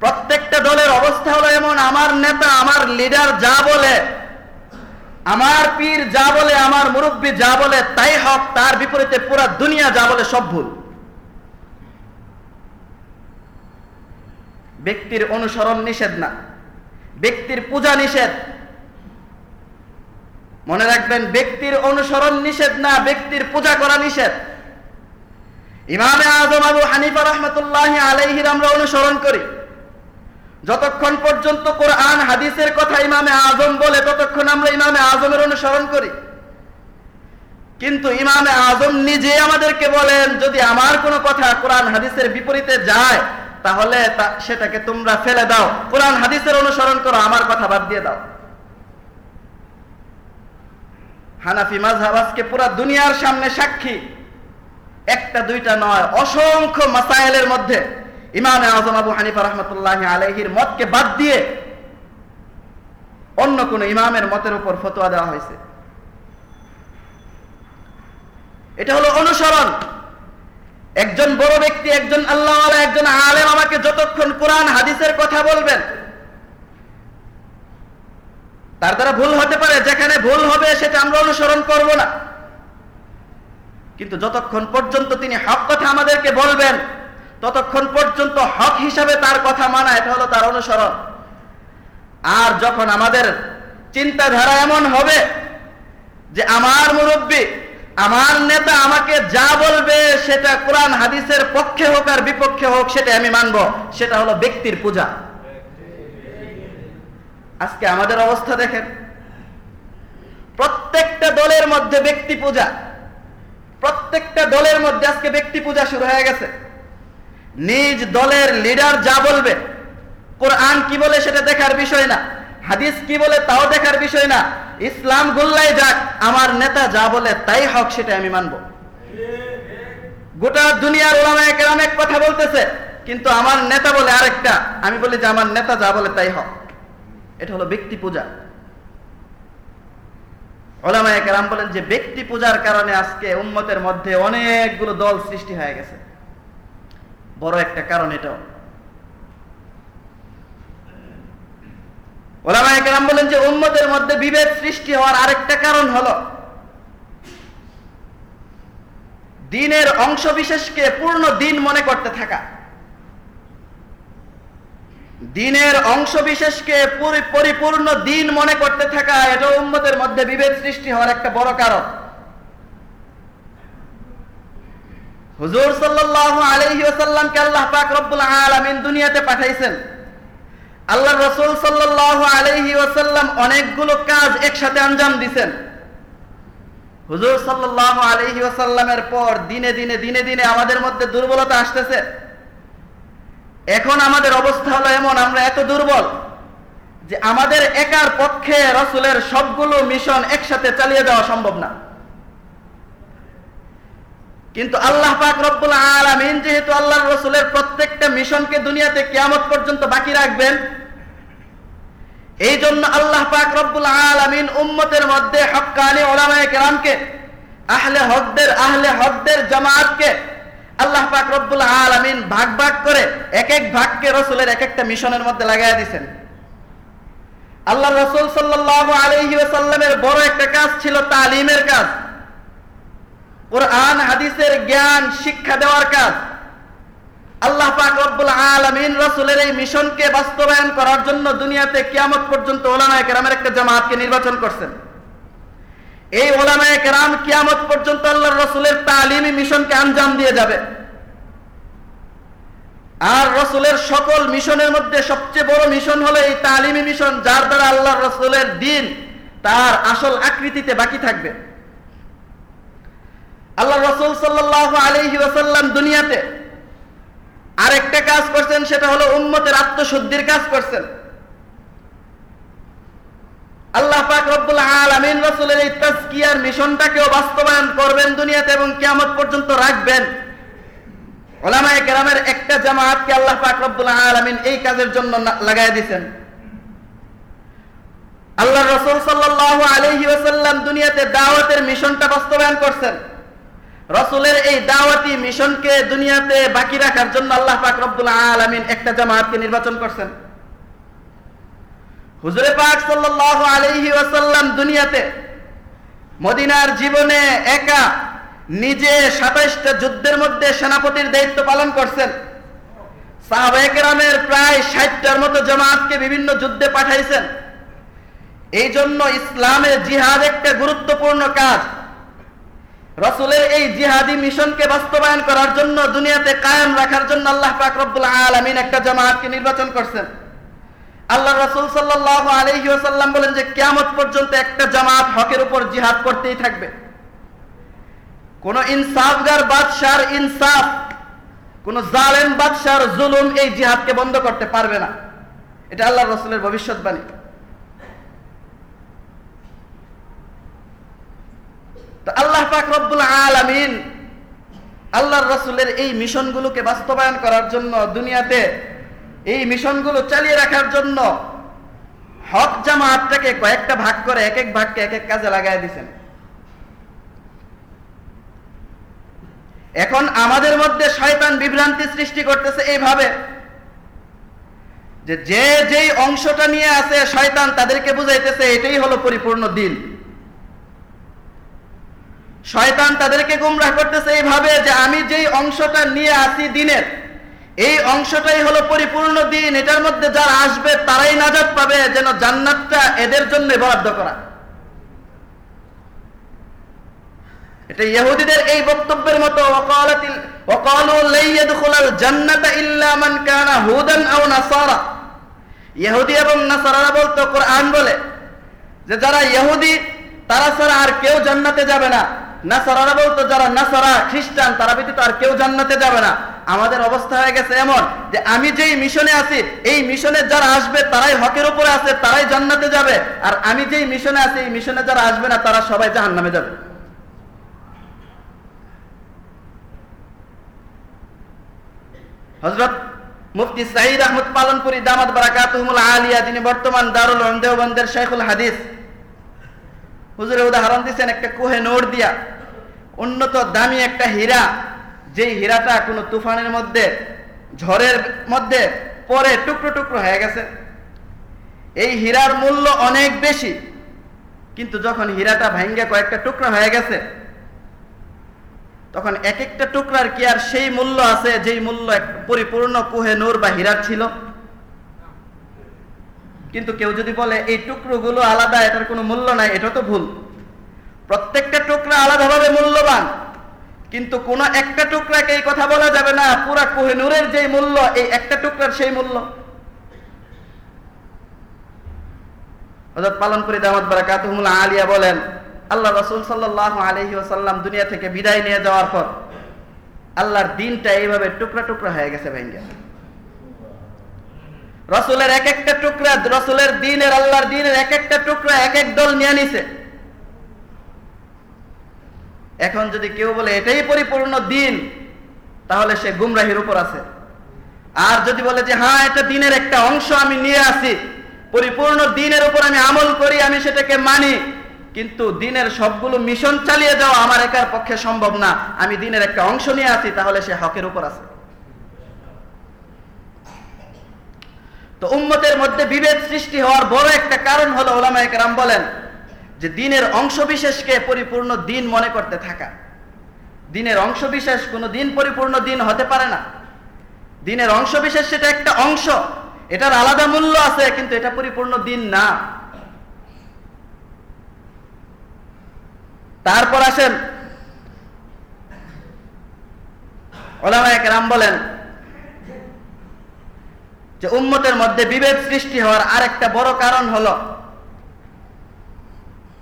প্রত্যেকটা দলের অবস্থা হলো এমন, আমার নেতা, আমার লিডার যা বলে আমার পীর যা বলে, আমার মুরব্বী যা বলে, তাই হক, তার বিপরীতে পুরা দুনিয়া যা বলে, সব ভুল। ব্যক্তির অনুসরণ নিষেধ না। ব্যক্তির পূজা নিষেধ। মনে রাখবেন, ব্যক্তির অনুসরণ নিষেধ না, ব্যক্তির পূজা করা নিষেধ। ইমামে আজম আবু হানিফা রহমতুল্লাহ আলাইহির আমরা অনুসরণ করি। যতক্ষণ পর্যন্ত কোরআন, হাদিসের কথা ইমামে আজম বলে, ততক্ষণ আমরা ইমামে আজমের অনুসরণ করি। কিন্তু ইমামে আজম নিজে আমাদেরকে বলেন, যদি আমার কোনো কথা কোরআন, হাদিসের বিপরীতে যায়, তাহলে সেটাকে তোমরা ফেলে দাও। কোরআন, হাদিসের অনুসরণ করো, আমার কথা বাদ দিয়ে দাও। হানাফি মাঝহাব আজকে পুরা দুনিয়ার সামনে সাক্ষী। একটা, দুইটা নয়, অসংখ্য মাসাইলের মধ্যে। ইমামে আজম আবু হানিফা রহমতুল্লাহ আলহির মতকে বাদ দিয়ে অন্য কোন ইমামের মতের উপর ফতোয়া দেওয়া হয়েছে। এটা হলো অনুসরণ। একজন বড় ব্যক্তি, একজন আল্লাহ একজন আলেম আমাকে যতক্ষণ কোরআন, হাদিসের কথা বলবেন, তার দ্বারা ভুল হতে পারে, যেখানে ভুল হবে সেটা আমরা অনুসরণ করব না। কিন্তু যতক্ষণ পর্যন্ত তিনি হক কথা আমাদেরকে বলবেন ততক্ষণ পর্যন্ত হক হিসাবে তার কথা মানা এটা হলো তার অনুসরণ। আর যখন আমাদের চিন্তাধারা এমন হবে যে আমার মুরব্বী, আমার নেতা আমাকে যা বলবে সেটা কোরআন হাদিসের পক্ষে হোক আর বিপক্ষে হোক, সেটা আমি মানব। সেটা হলো ব্যক্তির পূজা। আজকে আমাদের অবস্থা দেখেন, প্রত্যেকটা দলের মধ্যে ব্যক্তি পূজা। প্রত্যেকটা দলের মধ্যে আজকে ব্যক্তি পূজা শুরু হয়ে গেছে। নিজ দলের লিডার যা বলবে। কোরআন কি বলে সেটা দেখার বিষয় না। হাদিস কি বলে তাও দেখার বিষয় না। ইসলাম গোল্লাই যাক, আমার নেতা যা বলে তাই হক সেটা আমি মানব। গোটা দুনিয়ার ওলামায় কেরাম এক কথা বলতেছে, কিন্তু আমার নেতা বলে আরেকটা, আমি বলি যে আমার নেতা যা বলে তাই হক। এটা হলো ব্যক্তি পূজা। ওলামায় কেরাম বলেন যে ব্যক্তি পূজার কারণে আজকে উম্মতের মধ্যে অনেকগুলো দল সৃষ্টি হয়ে গেছে। বড় একটা কারণ এটাও। ওলামায় কেরাম বলেন যে মধ্যে বিভেদ সৃষ্টি হওয়ার আরেকটা কারণ দিনের অংশ বিশেষকে পূর্ণ দিন মনে করতে থাকা। দিনের অংশ বিশেষকে পরিপূর্ণ দিন মনে করতে থাকা, এটা উম্মতের মধ্যে বিভেদ সৃষ্টি হওয়ার একটা বড় কারণ। হুজুর সাল্লাল্লাহু আলাইহি ওয়াসাল্লামকে আল্লাহ পাক রব্বুল আলামিন দুনিয়াতে পাঠাইছেন। আল্লাহ রাসূল সাল্লাল্লাহু আলাইহি ওয়াসাল্লাম অনেকগুলো কাজ একসাথে আঞ্জাম দিবেন হুজুর সাল্লাল্লাহু আলাইহি ওয়াসাল্লামের পর দিনে দিনে দিনে দিনে আমাদের মধ্যে দুর্বলতা আসতেছে। এখন আমাদের অবস্থা হলো এমন, আমরা এত দুর্বল যে আমাদের একার পক্ষে রসুলের সবগুলো মিশন একসাথে চালিয়ে দেওয়া সম্ভব না। কিন্তু আল্লাহ পাক রব্বুল আলামিন যেহেতু আল্লাহর রসুলের প্রত্যেকটা মিশনকে দুনিয়াতে কিয়ামত পর্যন্ত বাকি রাখবেন এই জন্য আল্লাহ পাক রব্বুল আলামিন উম্মতের মধ্যে হক্কানি ওলামায়ে কেরামকে, আহলে হকদের আহলে হকদের জামাতকে আল্লাহ পাক রব্বুল আলামিন ভাগ ভাগ করে এক এক ভাগকে রসুলের এক একটা মিশনের মধ্যে লাগাই দিয়েছেন আল্লাহ রসুল সাল্লাল্লাহু আলাইহি ওয়াসাল্লামের বড় একটা কাজ ছিল তালিমের কাজ। কোরআন, হাদিসের জ্ঞান, শিক্ষা দেওয়ার কাজ। আল্লাহ পাক রব্বুল আলামিন রাসূলের এই মিশনকে বাস্তবায়ন করার জন্য দুনিয়াতে কিয়ামত পর্যন্ত ওলামায়ে কেরামের একটা জামাতকে নির্বাচন করছেন। এই ওলামায়ে কেরাম কিয়ামত পর্যন্ত আল্লাহর রাসূলের তালিমি মিশনকে আঞ্জাম দিয়ে যাবে। আর রসুলের সকল মিশনের মধ্যে সবচেয়ে বড় মিশন হলো এই তালিমি মিশন, যার দ্বারা আল্লাহ রসুলের দিন তার আসল আকৃতিতে বাকি থাকবে। আল্লাহ রসুল সাল্লাহ আলহি ওসাল্লাম দুনিয়াতে আরেকটা কাজ করছেন, সেটা হলো উম্মতের আত্মশুদ্ধির কাজ করছেন। আল্লাহ পাক রব্বুল আলামিন রাসূলের এই তাজকিয়ার মিশনটাকেও বাস্তবায়ন করবেন দুনিয়াতে এবং কিয়ামত পর্যন্ত রাখবেন। ওলামায়ে কেরামের একটা জামাতকে আল্লাহ পাক রব্বুল আলামিন এই কাজের জন্য লাগাই দিয়েছেন আল্লাহ রসুল সাল্লাল্লাহু আলাইহি ওয়াসাল্লাম দুনিয়াতে দাওয়াতের মিশনটা বাস্তবায়ন করছেন। রসুলের এই দাওয়াতি মিশনকে দুনিয়াতে বাকি রাখার জন্য আল্লাহ পাক রব্বুল আলামিন একটা জামাতকে নির্বাচন করছেন। হুজুরে পাক সাল্লাল্লাহু আলাইহি ওয়াসাল্লাম দুনিয়াতে মদিনার জীবনে একা নিজে সাতাইশটা যুদ্ধের মধ্যে সেনাপতির দায়িত্ব পালন করছেন। সাহাবাহামের প্রায় ষাটটার মতো জামাতকে বিভিন্ন যুদ্ধে পাঠাইছেন। এই জন্য ইসলামের জিহাদ একটা গুরুত্বপূর্ণ কাজ। রসুলের এই জিহাদি মিশনকে বাস্তবায়ন করার জন্য দুনিয়াতে কায়েম রাখার জন্য আল্লাহ পাক রব্বুল আলামিন একটা জামাতকে নির্বাচন করছেন। আল্লাহ রসুল সাল্লাহ আলহি ওসাল্লাম বলেন যে কেমত পর্যন্ত একটা জামাত হকের উপর জিহাদ করতেই থাকবে। কোন ইনসাফগার বাদশার ইনসাফ, কোন জালেম বাদশার জুলুম এই জিহাদকে বন্ধ করতে পারবে না। এটা আল্লাহ রসুলের ভবিষ্যৎবাণী। আল্লাহ পাক রব্বুল আলামিন আল্লাহর রসুলের এই মিশনগুলোকে বাস্তবায়ন করার জন্য দুনিয়াতে এই মিশনগুলো চালিয়ে রাখার জন্য হক জামাতটাকে কয়েকটা ভাগ করে এক এক ভাগকে এক এক কাজে লাগাই দিছেন। এখন আমাদের মধ্যে শয়তান বিভ্রান্তি সৃষ্টি করতেছে এইভাবে যে যে যেই অংশটা নিয়ে আছে শয়তান তাদেরকে বুঝাইতেছে এটাই হলো পরিপূর্ণ দিন। শয়তান তাদেরকে গুমরাহ করতেছে এইভাবে যে আমি যেই অংশটা নিয়ে আসি দিনের, এই অংশটাই হলো পরিপূর্ণ দিন। এটার মধ্যে যারা আসবে তারাই নাজাত পাবে যেন জান্নাতটা এদের জন্য বরাদ্দ করা। এটা ইহুদিদের এই বক্তব্যের মতো, ওয়াকালাতিল ওয়াকালু লাই ইয়াদখুলাল জান্নাতা ইল্লা মান কানা হুদান আও নাসারা। ইহুদি এবং নাসারারা বলতো, কোরআন বলে যে যারা ইহুদি, তারা ছাড়া আর কেউ জান্নাতে যাবে না। নাসারারা বলতো, যারা নাসারা, খ্রিস্টান, তারা ব্যতীত আর কেউ জান্নাতে যাবে না। আমাদের অবস্থা হয়ে গেছে এমন যে আমি যেই মিশনে আছি, এই মিশনে যারা আসবে, তারাই হকের উপরে আছে, তারাই জান্নাতে যাবে। আর আমি যেই মিশনে আছি, এই মিশনে যারা আসবে না, তারা সবাই জাহান নামে যাবে। হজরত মুফতি সাইদ আহমদ পালনপুরি দামাত বারাকাতুহুল আলিয়া, যিনি বর্তমান দারুল দেওবন্দের শেখুল হাদিস হুজুরে উদাহরণ দিচ্ছেন একটা কোহে নোট দিয়া। উন্নত দামি একটা হীরা। যেই হীরাটা কোনো তুফানের মধ্যে, ঝড়ের মধ্যে পরে টুকরো টুকরো হয়ে গেছে। এই হীরার মূল্য অনেক বেশি। কিন্তু যখন হীরাটা ভেঙ্গে কয়েকটা টুকরো হয়ে গেছে, তখন এক একটা টুকরার কি আর সেই মূল্য আছে, যেই মূল্য পরিপূর্ণ কুহে নূর বা হীরার ছিল? কিন্তু কেউ যদি বলে, এই টুকরোগুলো আলাদা, এটার কোনো মূল্য নাই, এটা তো ভুল। প্রত্যেকটা টুকরা আলাদাভাবে মূল্যবান, কিন্তু কোন একটা টুকরাকে এই কথা বলা যাবে না, পুরা কোহেনুরের যে মূল্য, এই একটা টুকরার সেই মূল্য। পালন করে দামাত বারাকাতুহুল আলিয়া বলেন, আল্লাহ রসুল সাল্লাহ আলহি ওসাল্লাম দুনিয়া থেকে বিদায় নিয়ে যাওয়ার পর, আল্লাহর দিনটা এইভাবে টুকরা টুকরা হয়ে গেছে ভেঙ্গে। রসুলের এক একটা টুকরা, রসুলের দিনের, আল্লাহর দিনের এক একটা টুকরা এক এক দল নিয়ে নিছে। এখন যদি কেউ বলে, এটাই পরিপূর্ণ দিন, তাহলে সে গুমরাহির উপর আছে। আর যদি বলে যে হ্যাঁ এটা দিনের একটা অংশ আমি নিয়ে আসি। পরিপূর্ণ দিনের উপর আমি আমল করি, আমি সেটাকে মানি। কিন্তু দিনের সবগুলো মিশন চালিয়ে যাওয়া আমার একার পক্ষে সম্ভব না। আমি দিনের একটা অংশ নিয়ে আসি, তাহলে সে হকের উপর আছে। তো উম্মতের মধ্যে বিভেদ সৃষ্টি হওয়ার বড় একটা কারণ হলো ওলামা একরাম বলেন যে দিনের অংশ বিশেষকে পরিপূর্ণ দিন মনে করতে থাকা। দিনের অংশ বিশেষ কোনো দিন পরিপূর্ণ দিন হতে পারে না। দিনের অংশ বিশেষ সেটা একটা অংশ, এটার আলাদা মূল্য আছে, কিন্তু এটা পরিপূর্ণ দিন না। তারপর আসেন ওলামায়ক রাম বলেন যে উম্মতের মধ্যে বিভেদ সৃষ্টি হওয়ার আরেকটা বড় কারণ হলো,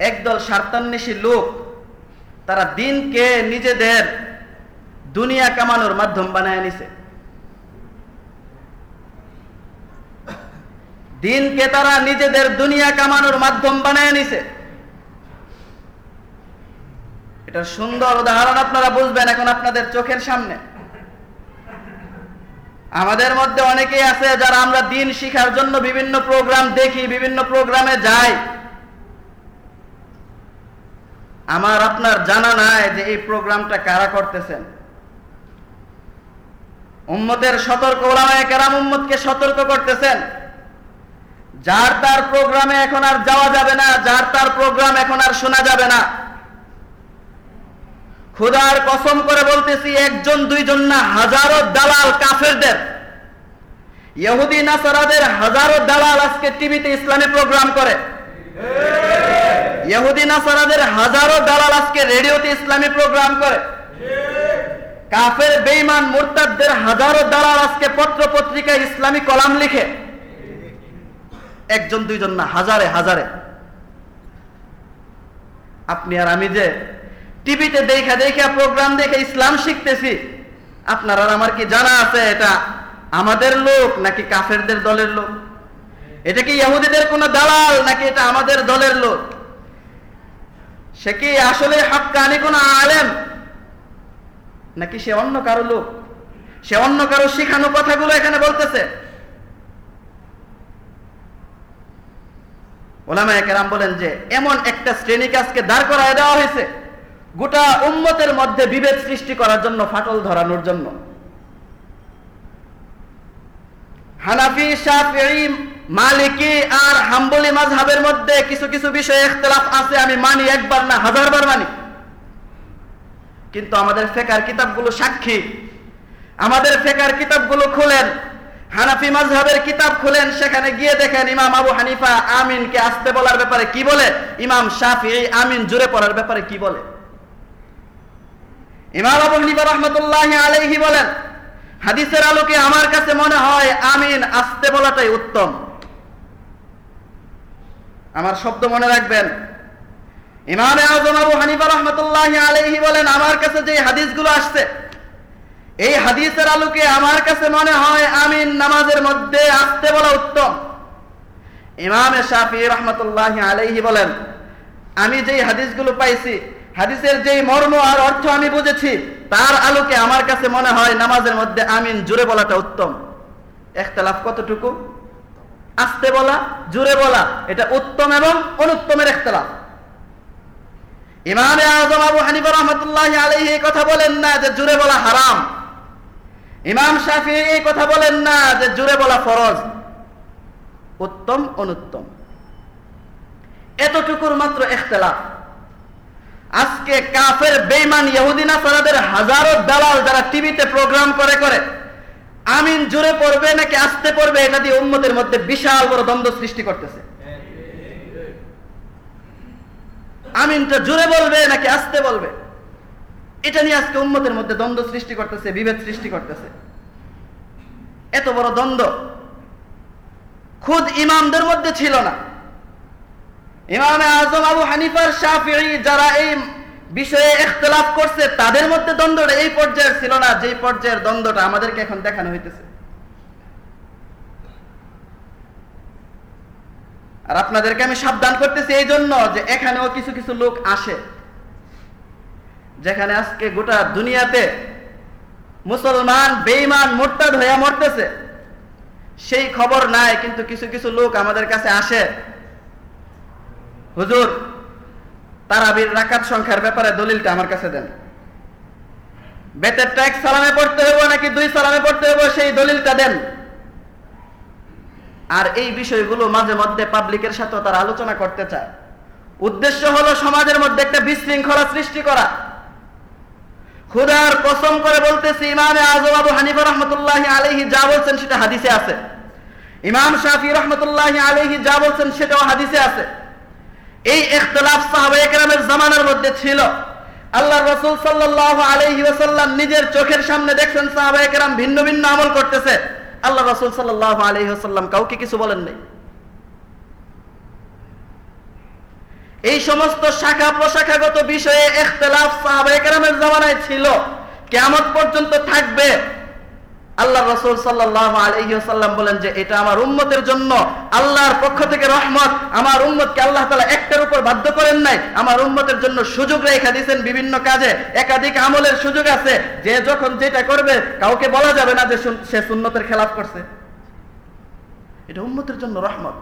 একদল স্বার্থান্বেষী লোক, তারা দিনকে নিজেদের দুনিয়া কামানোর মাধ্যম বানায় নিছে। দিনকে তারা নিজেদের দুনিয়া কামানোর মাধ্যম বানায় নিছে। এটা সুন্দর উদাহরণ আপনারা বুঝবেন এখন আপনাদের চোখের সামনে। আমাদের মধ্যে অনেকেই আছে যারা আমরা দিন শিখার জন্য বিভিন্ন প্রোগ্রাম দেখি, বিভিন্ন প্রোগ্রামে যাই। আমার আপনার জানা নাই যে এই প্রোগ্রামটা কারা করতেছেন। উম্মতের সতর্ক ওলামায় কেরাম উম্মতকে সতর্ক করতেছেন। যার তার প্রোগ্রামে এখন আর যাওয়া যাবে না, যার তার প্রোগ্রাম এখন আর শোনা যাবে না। খুদার কসম করে বলতেছি, একজন, দুইজন না, হাজারো দালাল কাফেরদের। ইহুদি, নাসারাদের হাজারো দালাল আজকে টিভিতে ইসলামী প্রোগ্রাম করে। ইহুদি, নাসারাদের হাজারো দালাল আজকে রেডিওতে ইসলামী প্রোগ্রাম করে। কাফের, বেঈমান, মুরতাদদের হাজারো দালাল আজকে পত্র পত্রিকায় ইসলামী কলাম লিখে। একজন, দুইজন না, হাজারে হাজারে। আপনি আর আমি যে টিভিতে দেখা দেখা প্রোগ্রাম দেখে ইসলাম শিখতেছি। আপনার আমার কি জানা আছে এটা? আমাদের লোক নাকি কাফেরদের দলের লোক? এটা কি ইহুদিদের কোন দালাল নাকি এটা আমাদের দলের লোক? সে কি আসলে হাক্কানি কোন আলেম? নাকি সে অন্য কারও লোক? সে অন্য কারও শিখানো কথাগুলো এখানে বলতেছে। ওলামায় কেরাম বলেন যে, এমন একটা শ্রেণি কাজকে দাঁড় করায় দেওয়া হয়েছে। গোটা উম্মতের মধ্যে বিভেদ সৃষ্টি করার জন্য, ফাটল ধরানোর জন্য। হানাফি শাফিঈ মালিকি আর হাম্বলি মাযহাবের মধ্যে কিছু কিছু বিষয়ে ইখতিলাফ আছে, আমি মানি একবার না, হাজারবার মানি। কিন্তু আমাদের ফেকার কিতাবগুলো সাক্ষী। আমাদের ফেকার কিতাবগুলো খুলেন, হানাফি মাযহাবের কিতাব খুলেন, সেখানে গিয়ে দেখেন ইমাম আবু হানিফা আমিনকে আসতে বলার ব্যাপারে কি বলে? ইমাম শাফিঈ আমিন জুড়ে পড়ার ব্যাপারে কি বলে? ইমাম আবু হানিফা রহমতুল্লাহ আলাইহি বলেন, হাদিসের আলোকে আমার কাছে মনে হয় আমিন আসতে বলাটাই উত্তম। আমার শব্দ মনে রাখবেন, ইমামে আজম আবু হানিফা রহমতুল্লাহ আলাইহি বলেন, আমার কাছে যে হাদিসগুলো আসছে, এই হাদিসের আলোকে আমার কাছে মনে হয় আমিন নামাজের মধ্যে আসতে বলা উত্তম। ইমামে শাফি রহমতুল্লাহ আলাইহি বলেন, আমি যেই হাদিসগুলো পাইছি হাদিসের যেই মর্ম আর অর্থ আমি বুঝেছি, তার আলোকে আমার কাছে মনে হয় নামাজের মধ্যে আমিন, জুড়ে বলাটা উত্তম। একতলাফ কতটুকু? আসতে বলা, জুড়ে বলা, এটা উত্তম এবং অনুত্তমের একতলাফ ইমামে আজম আবু রহমতুল্লাহ আলাইহি এই কথা বলেন না যে জুড়ে বলা হারাম। ইমাম শাফি এই কথা বলেন না যে জুড়ে বলা ফরজ। উত্তম, অনুত্তম। এতটুকুর মাত্র এখতলাফ। আজকে কাফের বেইমান ইহুদিনা সারাদের হাজারো দালাল যারা টিভিতে প্রোগ্রাম করে করে। আমিন জুড়ে পড়বে নাকি আসতে পড়বে, এটা দিয়ে উম্মতের মধ্যে বিশাল বড় দ্বন্দ্ব সৃষ্টি করতেছে। আমিনটা জুড়ে বলবে নাকি আসতে বলবে? এটা নিয়ে আজকে উম্মতের মধ্যে দ্বন্দ্ব সৃষ্টি করতেছে, বিভেদ সৃষ্টি করতেছে। এত বড় দ্বন্দ্ব। খুদ ইমামদের মধ্যে ছিল না। ইমামে আজম আবু হানিফার শাফিঈ যারা এই বিষয়ে ইখতিলাফ করছে, তাদের মধ্যে দ্বন্দ্বটা এই পর্যায়ের ছিল না, যেই পর্যায়ের দ্বন্দ্বটা আমাদেরকে এখন দেখানো হইতেছে। আর আপনাদেরকে আমি সাবধান করতেছি এই জন্য যে এখানেও কিছু কিছু লোক আসে, যেখানে আজকে গোটা দুনিয়াতে মুসলমান বেইমান মোরতাদ হইয়া মরতেছে। সেই খবর নাই, কিন্তু কিছু কিছু লোক আমাদের কাছে আসে। হুজুর, তারাবির রাকাত সংখ্যার ব্যাপারে দলিলটা আমার কাছে দেন। বেতের ট্যাক্স সালামে পড়তে হইব নাকি দুই সালামে পড়তে হইব, সেই দলিলটা দেন। আর এই বিষয়গুলো মাঝে মধ্যে পাবলিকের সাথে তারা আলোচনা করতে চায়। উদ্দেশ্য হলো সমাজের মধ্যে একটা বিশৃঙ্খলা সৃষ্টি করা। খুদার কসম করে বলতেছি, ইমামে আজম আবু হানিফা রহমতুল্লাহ আলহি যা বলছেন সেটা হাদিসে আছে। ইমাম শাফি রহমতুল্লাহ আলহি যা বলছেন সেটাও হাদিসে আছে। এই ইখতলাফ সাহাবা একরামের জামানার মধ্যে ছিল। আল্লাহ রসুল সাল্লাহ আলহি ওসাল্লাম নিজের চোখের সামনে দেখছেন সাহাবা একরাম ভিন্ন ভিন্ন আমল করতেছে। আল্লাহ রসুল সাল্লাহ আলহি ওসাল্লাম কাউকে কিছু বলেন নাই। এই সমস্ত শাখা প্রশাখাগত বিষয়ে এখতলাফ সাহাবা একরামের জামানায় ছিল। কেমন পর্যন্ত থাকবে। আল্লাহ রসুল সাল্লাহ আলহিহাল্লাম বলেন যে এটা আমার উম্মতের জন্য। আল্লাহর পক্ষ থেকে রহমত। আমার উম্মতকে আল্লাহ তালা একটার উপর বাধ্য করেন নাই। আমার উম্মতের জন্য সুযোগ রেখা দিয়েছেন বিভিন্ন কাজে। একাধিক আমলের সুযোগ আছে। যে যখন যেটা করবে, কাউকে বলা যাবে না যে সে সুন্নতের খেলাফ করছে। এটা উম্মতের জন্য রহমত।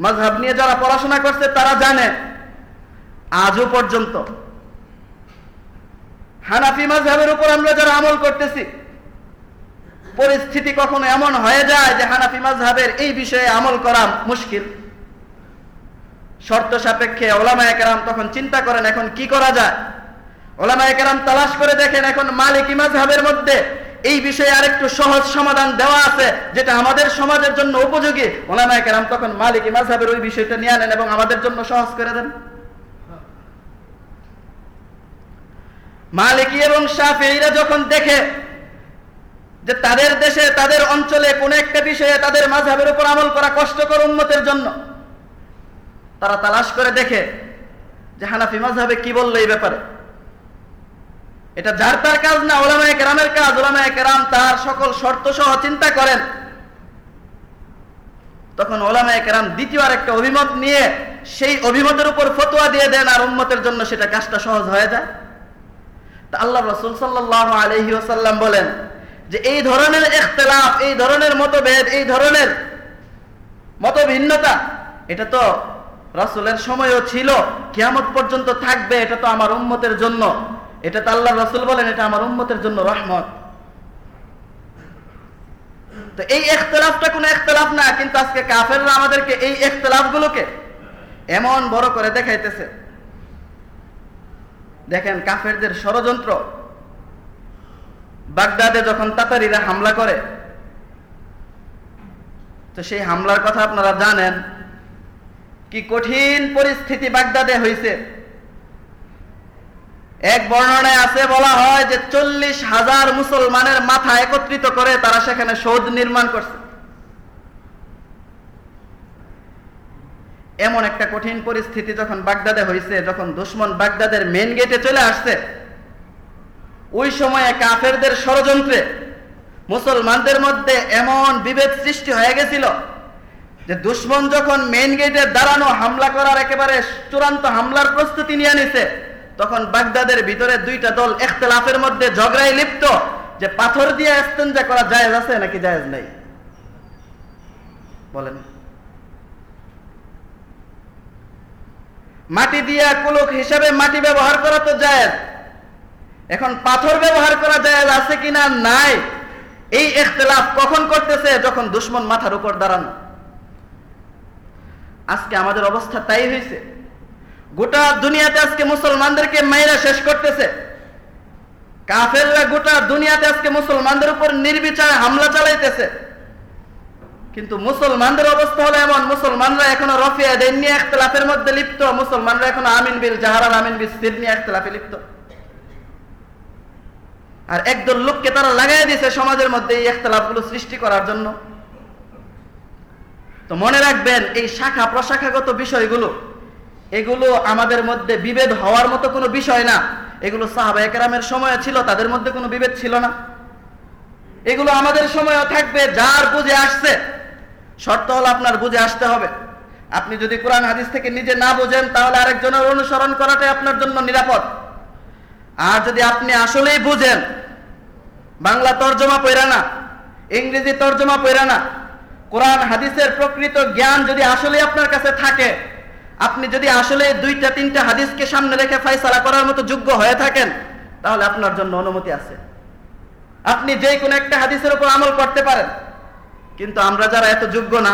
মাঝহাব নিয়ে যারা পড়াশোনা করছে, তারা জানে। আজও পর্যন্ত হানাফি মাঝহাবের উপর আমরা যারা আমল করতেছি, পরিস্থিতি কখনো এমন হয়ে যায় যে হানাফি মাঝহাবের এই বিষয়ে আমল করা মুশকিল। শর্ত সাপেক্ষে ওলামা একরাম তখন চিন্তা করেন, এখন কি করা যায়? ওলামা একরাম তালাশ করে দেখেন, এখন মালিকি মাঝহাবের মধ্যে এই বিষয়ে আরেকটু সহজ সমাধান দেওয়া আছে, যেটা আমাদের সমাজের জন্য উপযোগী। ওলামা একরাম তখন মালিকি মাঝহাবের ওই বিষয়টা নিয়ে আনেন এবং আমাদের জন্য সহজ করে দেন। মালিকি এবং সাফিরা যখন দেখে যে তাদের দেশে, তাদের অঞ্চলে কোন একটা বিষয়ে তাদের মাঝহের উপর আমল করা কষ্টকর উন্মতের জন্য, তারা তালাশ করে দেখে যে হানাফি মাঝহাবে কি বলল এই ব্যাপারে। এটা যার তার কাজ না, ওলামায় কেরামের কাজ। ওলামায় কেরাম তার সকল শর্ত সহ চিন্তা করেন। তখন ওলামায় কেরাম দ্বিতীয় আর একটা অভিমত নিয়ে সেই অভিমতের উপর ফতোয়া দিয়ে দেন, আর উন্মতের জন্য সেটা কাজটা সহজ হয়ে যায়। তা আল্লাহ রসুল সাল্লাহ আলহি ওসাল্লাম বলেন যে এই ধরনের এখতলাফ এই ধরনের মতভেদ, এই ধরনের মত ভিন্নতা এটা তো রসুলের সময়ও ছিল, কিয়ামত পর্যন্ত থাকবে, এটা তো আমার উম্মতের জন্য। এটা তো আল্লাহ রসুল বলেন, এটা আমার উম্মতের জন্য রহমত। তো এই এখতলাফটা কোনো এখতলাফ না, কিন্তু আজকে কাফেররা আমাদেরকে এই এখতলাফ গুলোকে এমন বড় করে দেখাইতেছে। দেখেন কাফেরদের ষড়যন্ত্র। বাগদাদে যখন তাতারিরা হামলা করে, তো সেই হামলার কথা আপনারা জানেন, কি কঠিন পরিস্থিতি বাগদাদে হয়েছে এক বর্ণনায় আছে, বলা হয় যে চল্লিশ হাজার মুসলমানের মাথা একত্রিত করে তারা সেখানে সৌধ নির্মাণ করছে। এমন একটা কঠিন পরিস্থিতি যখন বাগদাদে হয়েছে যখন দুশ্মন বাগদাদের মেন গেটে চলে আসছে, ওই সময়ে কাফেরদের ষড়যন্ত্রে মুসলমানদের মধ্যে এমন বিভেদ সৃষ্টি হয়ে গেছিল যে দুশ্মন যখন মেন গেটে দাঁড়ানো, হামলা করার একেবারে চূড়ান্ত হামলার প্রস্তুতি নিয়ে নিছে, তখন বাগদাদের ভিতরে দুইটা দল এখতলাফের মধ্যে ঝগড়ায় লিপ্ত যে পাথর দিয়ে এস্তেঞ্জা করা জায়েজ আছে নাকি জায়েজ নাই? বলেন। মাটি দিয়া কুলক হিসাবে মাটি ব্যবহার করা তো জায়েজ। এখন পাথর ব্যবহার করা জায়েজ আছে কিনা? নাই। এই এখতলাফ কখন করতেছে? যখন দুশ্মন মাথার উপর দাঁড়ানো। আজকে আমাদের অবস্থা তাই হয়েছে। গোটা দুনিয়াতে আজকে মুসলমানদেরকে মাইরা শেষ করতেছে। কাফেররা গোটা দুনিয়াতে আজকে মুসলমানদের উপর নির্বিচারে হামলা চালাইতেছে। কিন্তু মুসলমানদের অবস্থা হলো এমন। মুসলমানরা এখনও রফিয়া দেন নিয়ে একতলাফের মধ্যে লিপ্ত। মুসলমানরা এখনও আমিন বিল জাহারাল আমিন বিল সির নিয়ে একতলাফে লিপ্ত। আর একদল লোককে তারা লাগাই দিয়েছে সমাজের মধ্যে এই একতলাফগুলো সৃষ্টি করার জন্য। তো মনে রাখবেন, এই শাখা প্রশাখাগত বিষয়গুলো, এগুলো আমাদের মধ্যে বিভেদ হওয়ার মতো কোনো বিষয় না। এগুলো সাহাবা একরামের সময় ছিল, তাদের মধ্যে কোনো বিভেদ ছিল না। এগুলো আমাদের সময়ও থাকবে, যার বুঝে আসছে শর্ত হলো আপনার বুঝে আসতে হবে। আপনি যদি কোরআন হাদিস থেকে নিজে না বোঝেন, তাহলে আরেকজনের অনুসরণ করাটাই আপনার জন্য নিরাপদ। আর যদি আপনি আসলেই বুঝেন, বাংলা তর্জমা পড়া না, ইংরেজি তর্জমা পড়া না, কোরআন হাদিসের প্রকৃত জ্ঞান যদি আসলে আপনার কাছে থাকে, আপনি যদি আসলে দুইটা, তিনটা হাদিসকে সামনে রেখে ফাইসালা করার মতো যোগ্য হয়ে থাকেন, তাহলে আপনার জন্য অনুমতি আছে। আপনি যে কোনো একটা হাদিসের উপর আমল করতে পারেন। কিন্তু আমরা যারা এত যোগ্য না,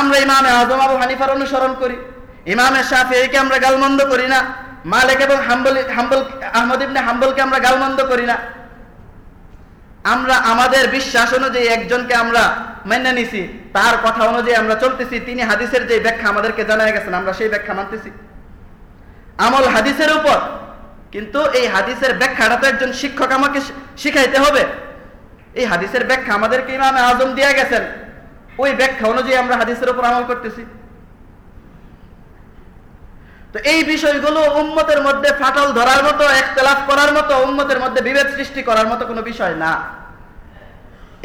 আমরা ইমামে আজম আবু হানিফার অনুসরণ করি। ইমামে শাফিকে আমরা গালমন্দ করি না, মালিক এবং হাম্বল হাম্বল আহমদ ইবনে হাম্বলকে আমরা গালমন্দ করি না। আমরা, আমাদের বিশ্বাস অনুযায়ী একজনকে আমরা মেনে নিছি, তার কথা অনুযায়ী আমরা চলতেছি, তিনি হাদিসের যে ব্যাখ্যা আমাদেরকে জানায় গেছেন, আমরা সেই ব্যাখ্যা মানতেছি। আমল হাদিসের উপর, কিন্তু এই হাদিসের ব্যাখ্যাটা তো একজন শিক্ষক আমাকে শিখাইতে হবে। এই হাদিসের ব্যাখ্যা আমাদেরকে ইমামে আজম দিয়ে গেছেন। ওই ব্যাখ্যা অনুযায়ী আমরা হাদিসের উপর আমল করতেছি। তো এই বিষয়গুলো উম্মতের মধ্যে ফাটল ধরার মতো, একতলাফ করার মতো, উম্মতের মধ্যে বিভেদ সৃষ্টি করার মতো কোনো বিষয় না।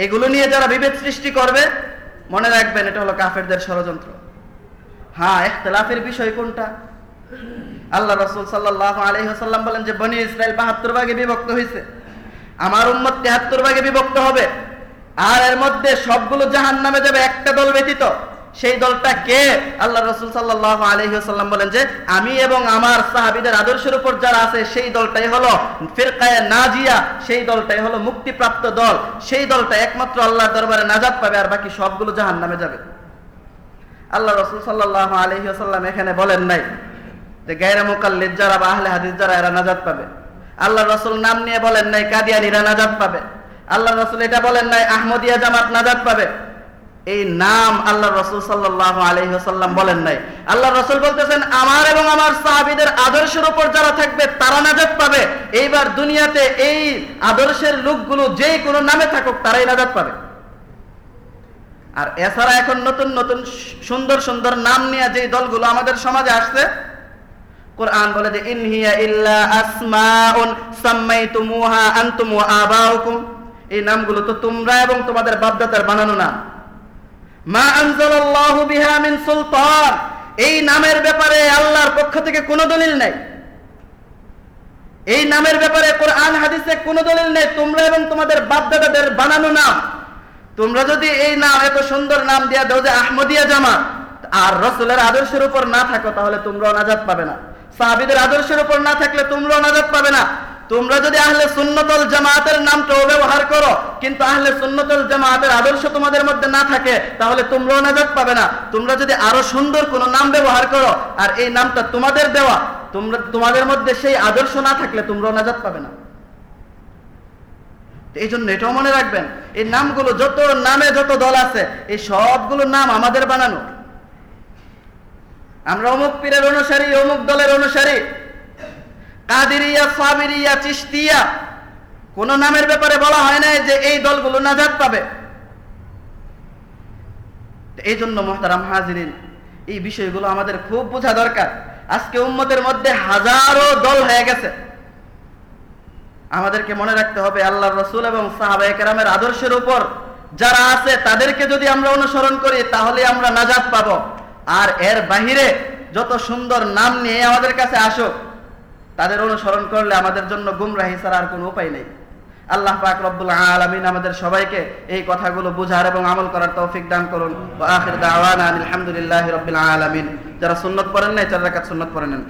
এগুলো নিয়ে যারা বিভেদ সৃষ্টি করবে, মনে রাখবেন এটা হলো কাফেরদের ষড়যন্ত্র। হ্যাঁ একতলাফের বিষয় কোনটা? আল্লাহ রসুল সাল্লাহ আলহিহাসাল্লাম বলেন যে, বনি ইসরায়েল বাহাত্তর ভাগে বিভক্ত হয়েছে আমার উম্মত তেহাত্তর ভাগে বিভক্ত হবে। আর এর মধ্যে সবগুলো জাহান নামে যাবে, একটা দল ব্যতীত। সেই দলটা কে? আল্লাহ রসুল সাল্লাহ আলহিহাল্লাম বলেন যে, আমি এবং আমার সাহাবিদের আদর্শের উপর যারা আছে, সেই দলটাই হলো ফিরকায় নাজিয়া, সেই দলটাই হলো মুক্তিপ্রাপ্ত দল। সেই দলটা একমাত্র আল্লাহ দরবারে নাজাদ পাবে, আর বাকি সবগুলো জাহান নামে যাবে। আল্লাহ রসুল সাল্লাহ আলহিহাল্লাম এখানে বলেন নাই যে, গায়রা মুকাল্লিদ যারা বা আহলে হাদিস যারা, এরা নাজাদ পাবে। আল্লাহ রসুল নাম নিয়ে বলেন নাই কাদিয়ানিরা নাজাদ পাবে। আল্লাহ রসুল এটা বলেন নাই আহমদিয়া জামাত নাজাদ পাবে। এই নাম আল্লাহ রসুল সাল্লাহ আলহিহাল্লাম বলেন নাই। আল্লাহ রসুল বলতেছেন, আমার এবং আমার সাহাবিদের আদর্শের উপর যারা থাকবে, তারা নাজাদ পাবে। এইবার দুনিয়াতে এই আদর্শের লোকগুলো যে কোনো নামে থাকুক, তারাই নাজাদ পাবে। আর এছাড়া এখন নতুন নতুন সুন্দর সুন্দর নাম নিয়ে যে দলগুলো আমাদের সমাজে আসছে কোরআন বলে যে ইনহিয়া ইল্লা আসমাউন সাম্মাইতুমুহা আনতুম ওয়া আবাউকুম এই নামগুলো তো তোমরা এবং তোমাদের বাপদাদার বানানো নাম। মা আনজালাল্লাহু বিহা মিন সুলতান। এই নামের ব্যাপারে আল্লাহর পক্ষ থেকে কোনো দলিল নাই। এই নামের ব্যাপারে কোরআন, হাদিসে কোনো দলিল নেই। তোমরা এবং তোমাদের বাপদাদাদের বানানো নাম। তোমরা যদি এই নাম, এত সুন্দর নাম দিয়া দাও যে আহমদিয়া জামা আর রসুলের আদর্শের উপর না থাকো, তাহলে তোমরাও নাজাত পাবে না। সাহাবিদের আদর্শের উপর না থাকলে তোমরাও নাজাত পাবে না। তোমরা যদি আহলে সুন্নতল জামাতের নামটাও ব্যবহার করো, কিন্তু আহলে সুন্নতল জামাতের আদর্শ তোমাদের মধ্যে না থাকে, তাহলে তোমরাও নাজাত পাবে না। তোমরা যদি আরও সুন্দর কোনো নাম ব্যবহার করো, আর এই নামটা তোমাদের দেওয়া, তোমরা, তোমাদের মধ্যে সেই আদর্শ না থাকলে তোমরাও নাজাত পাবে না। এই জন্য এটাও মনে রাখবেন, এই নামগুলো যত নামে যত দল আছে, এই সবগুলো নাম আমাদের বানানো। আমরা অমুক পীরের অনুসারী, অমুক দলের অনুসারী। কাদিরিয়া, সাবিরিয়া চিস্তিয়া কোন নামের ব্যাপারে বলা হয় না যে এই দলগুলো নাজাদ পাবে। এই জন্য মোহতারাম হাজিরিন, এই বিষয়গুলো আমাদের খুব বোঝা দরকার। আজকে উম্মতের মধ্যে হাজারো দল হয়ে গেছে। আমাদেরকে মনে রাখতে হবে আল্লাহ রসুল এবং সাহাবাহামের আদর্শের উপর যারা আছে তাদেরকে যদি আমরা অনুসরণ করি তাহলে আমরা নাজাদ পাব। আর এর বাহিরে যত সুন্দর নাম নিয়ে আমাদের কাছে আসুক, তাদের অনুসরণ করলে আমাদের জন্য গুমরাহি ছাড়া আর কোনো উপায় নেই। আল্লাহ পাক রব্বুল আলামিন আমাদের সবাইকে এই কথাগুলো বুঝার এবং আমল করার তৌফিক দান করুন। আখির দাওয়ানা আলহামদুলিল্লাহি রাব্বিল আলামিন। যারা সুন্নত পড়েন নাই, চার রাকাত সুন্নত পড়ে নেন।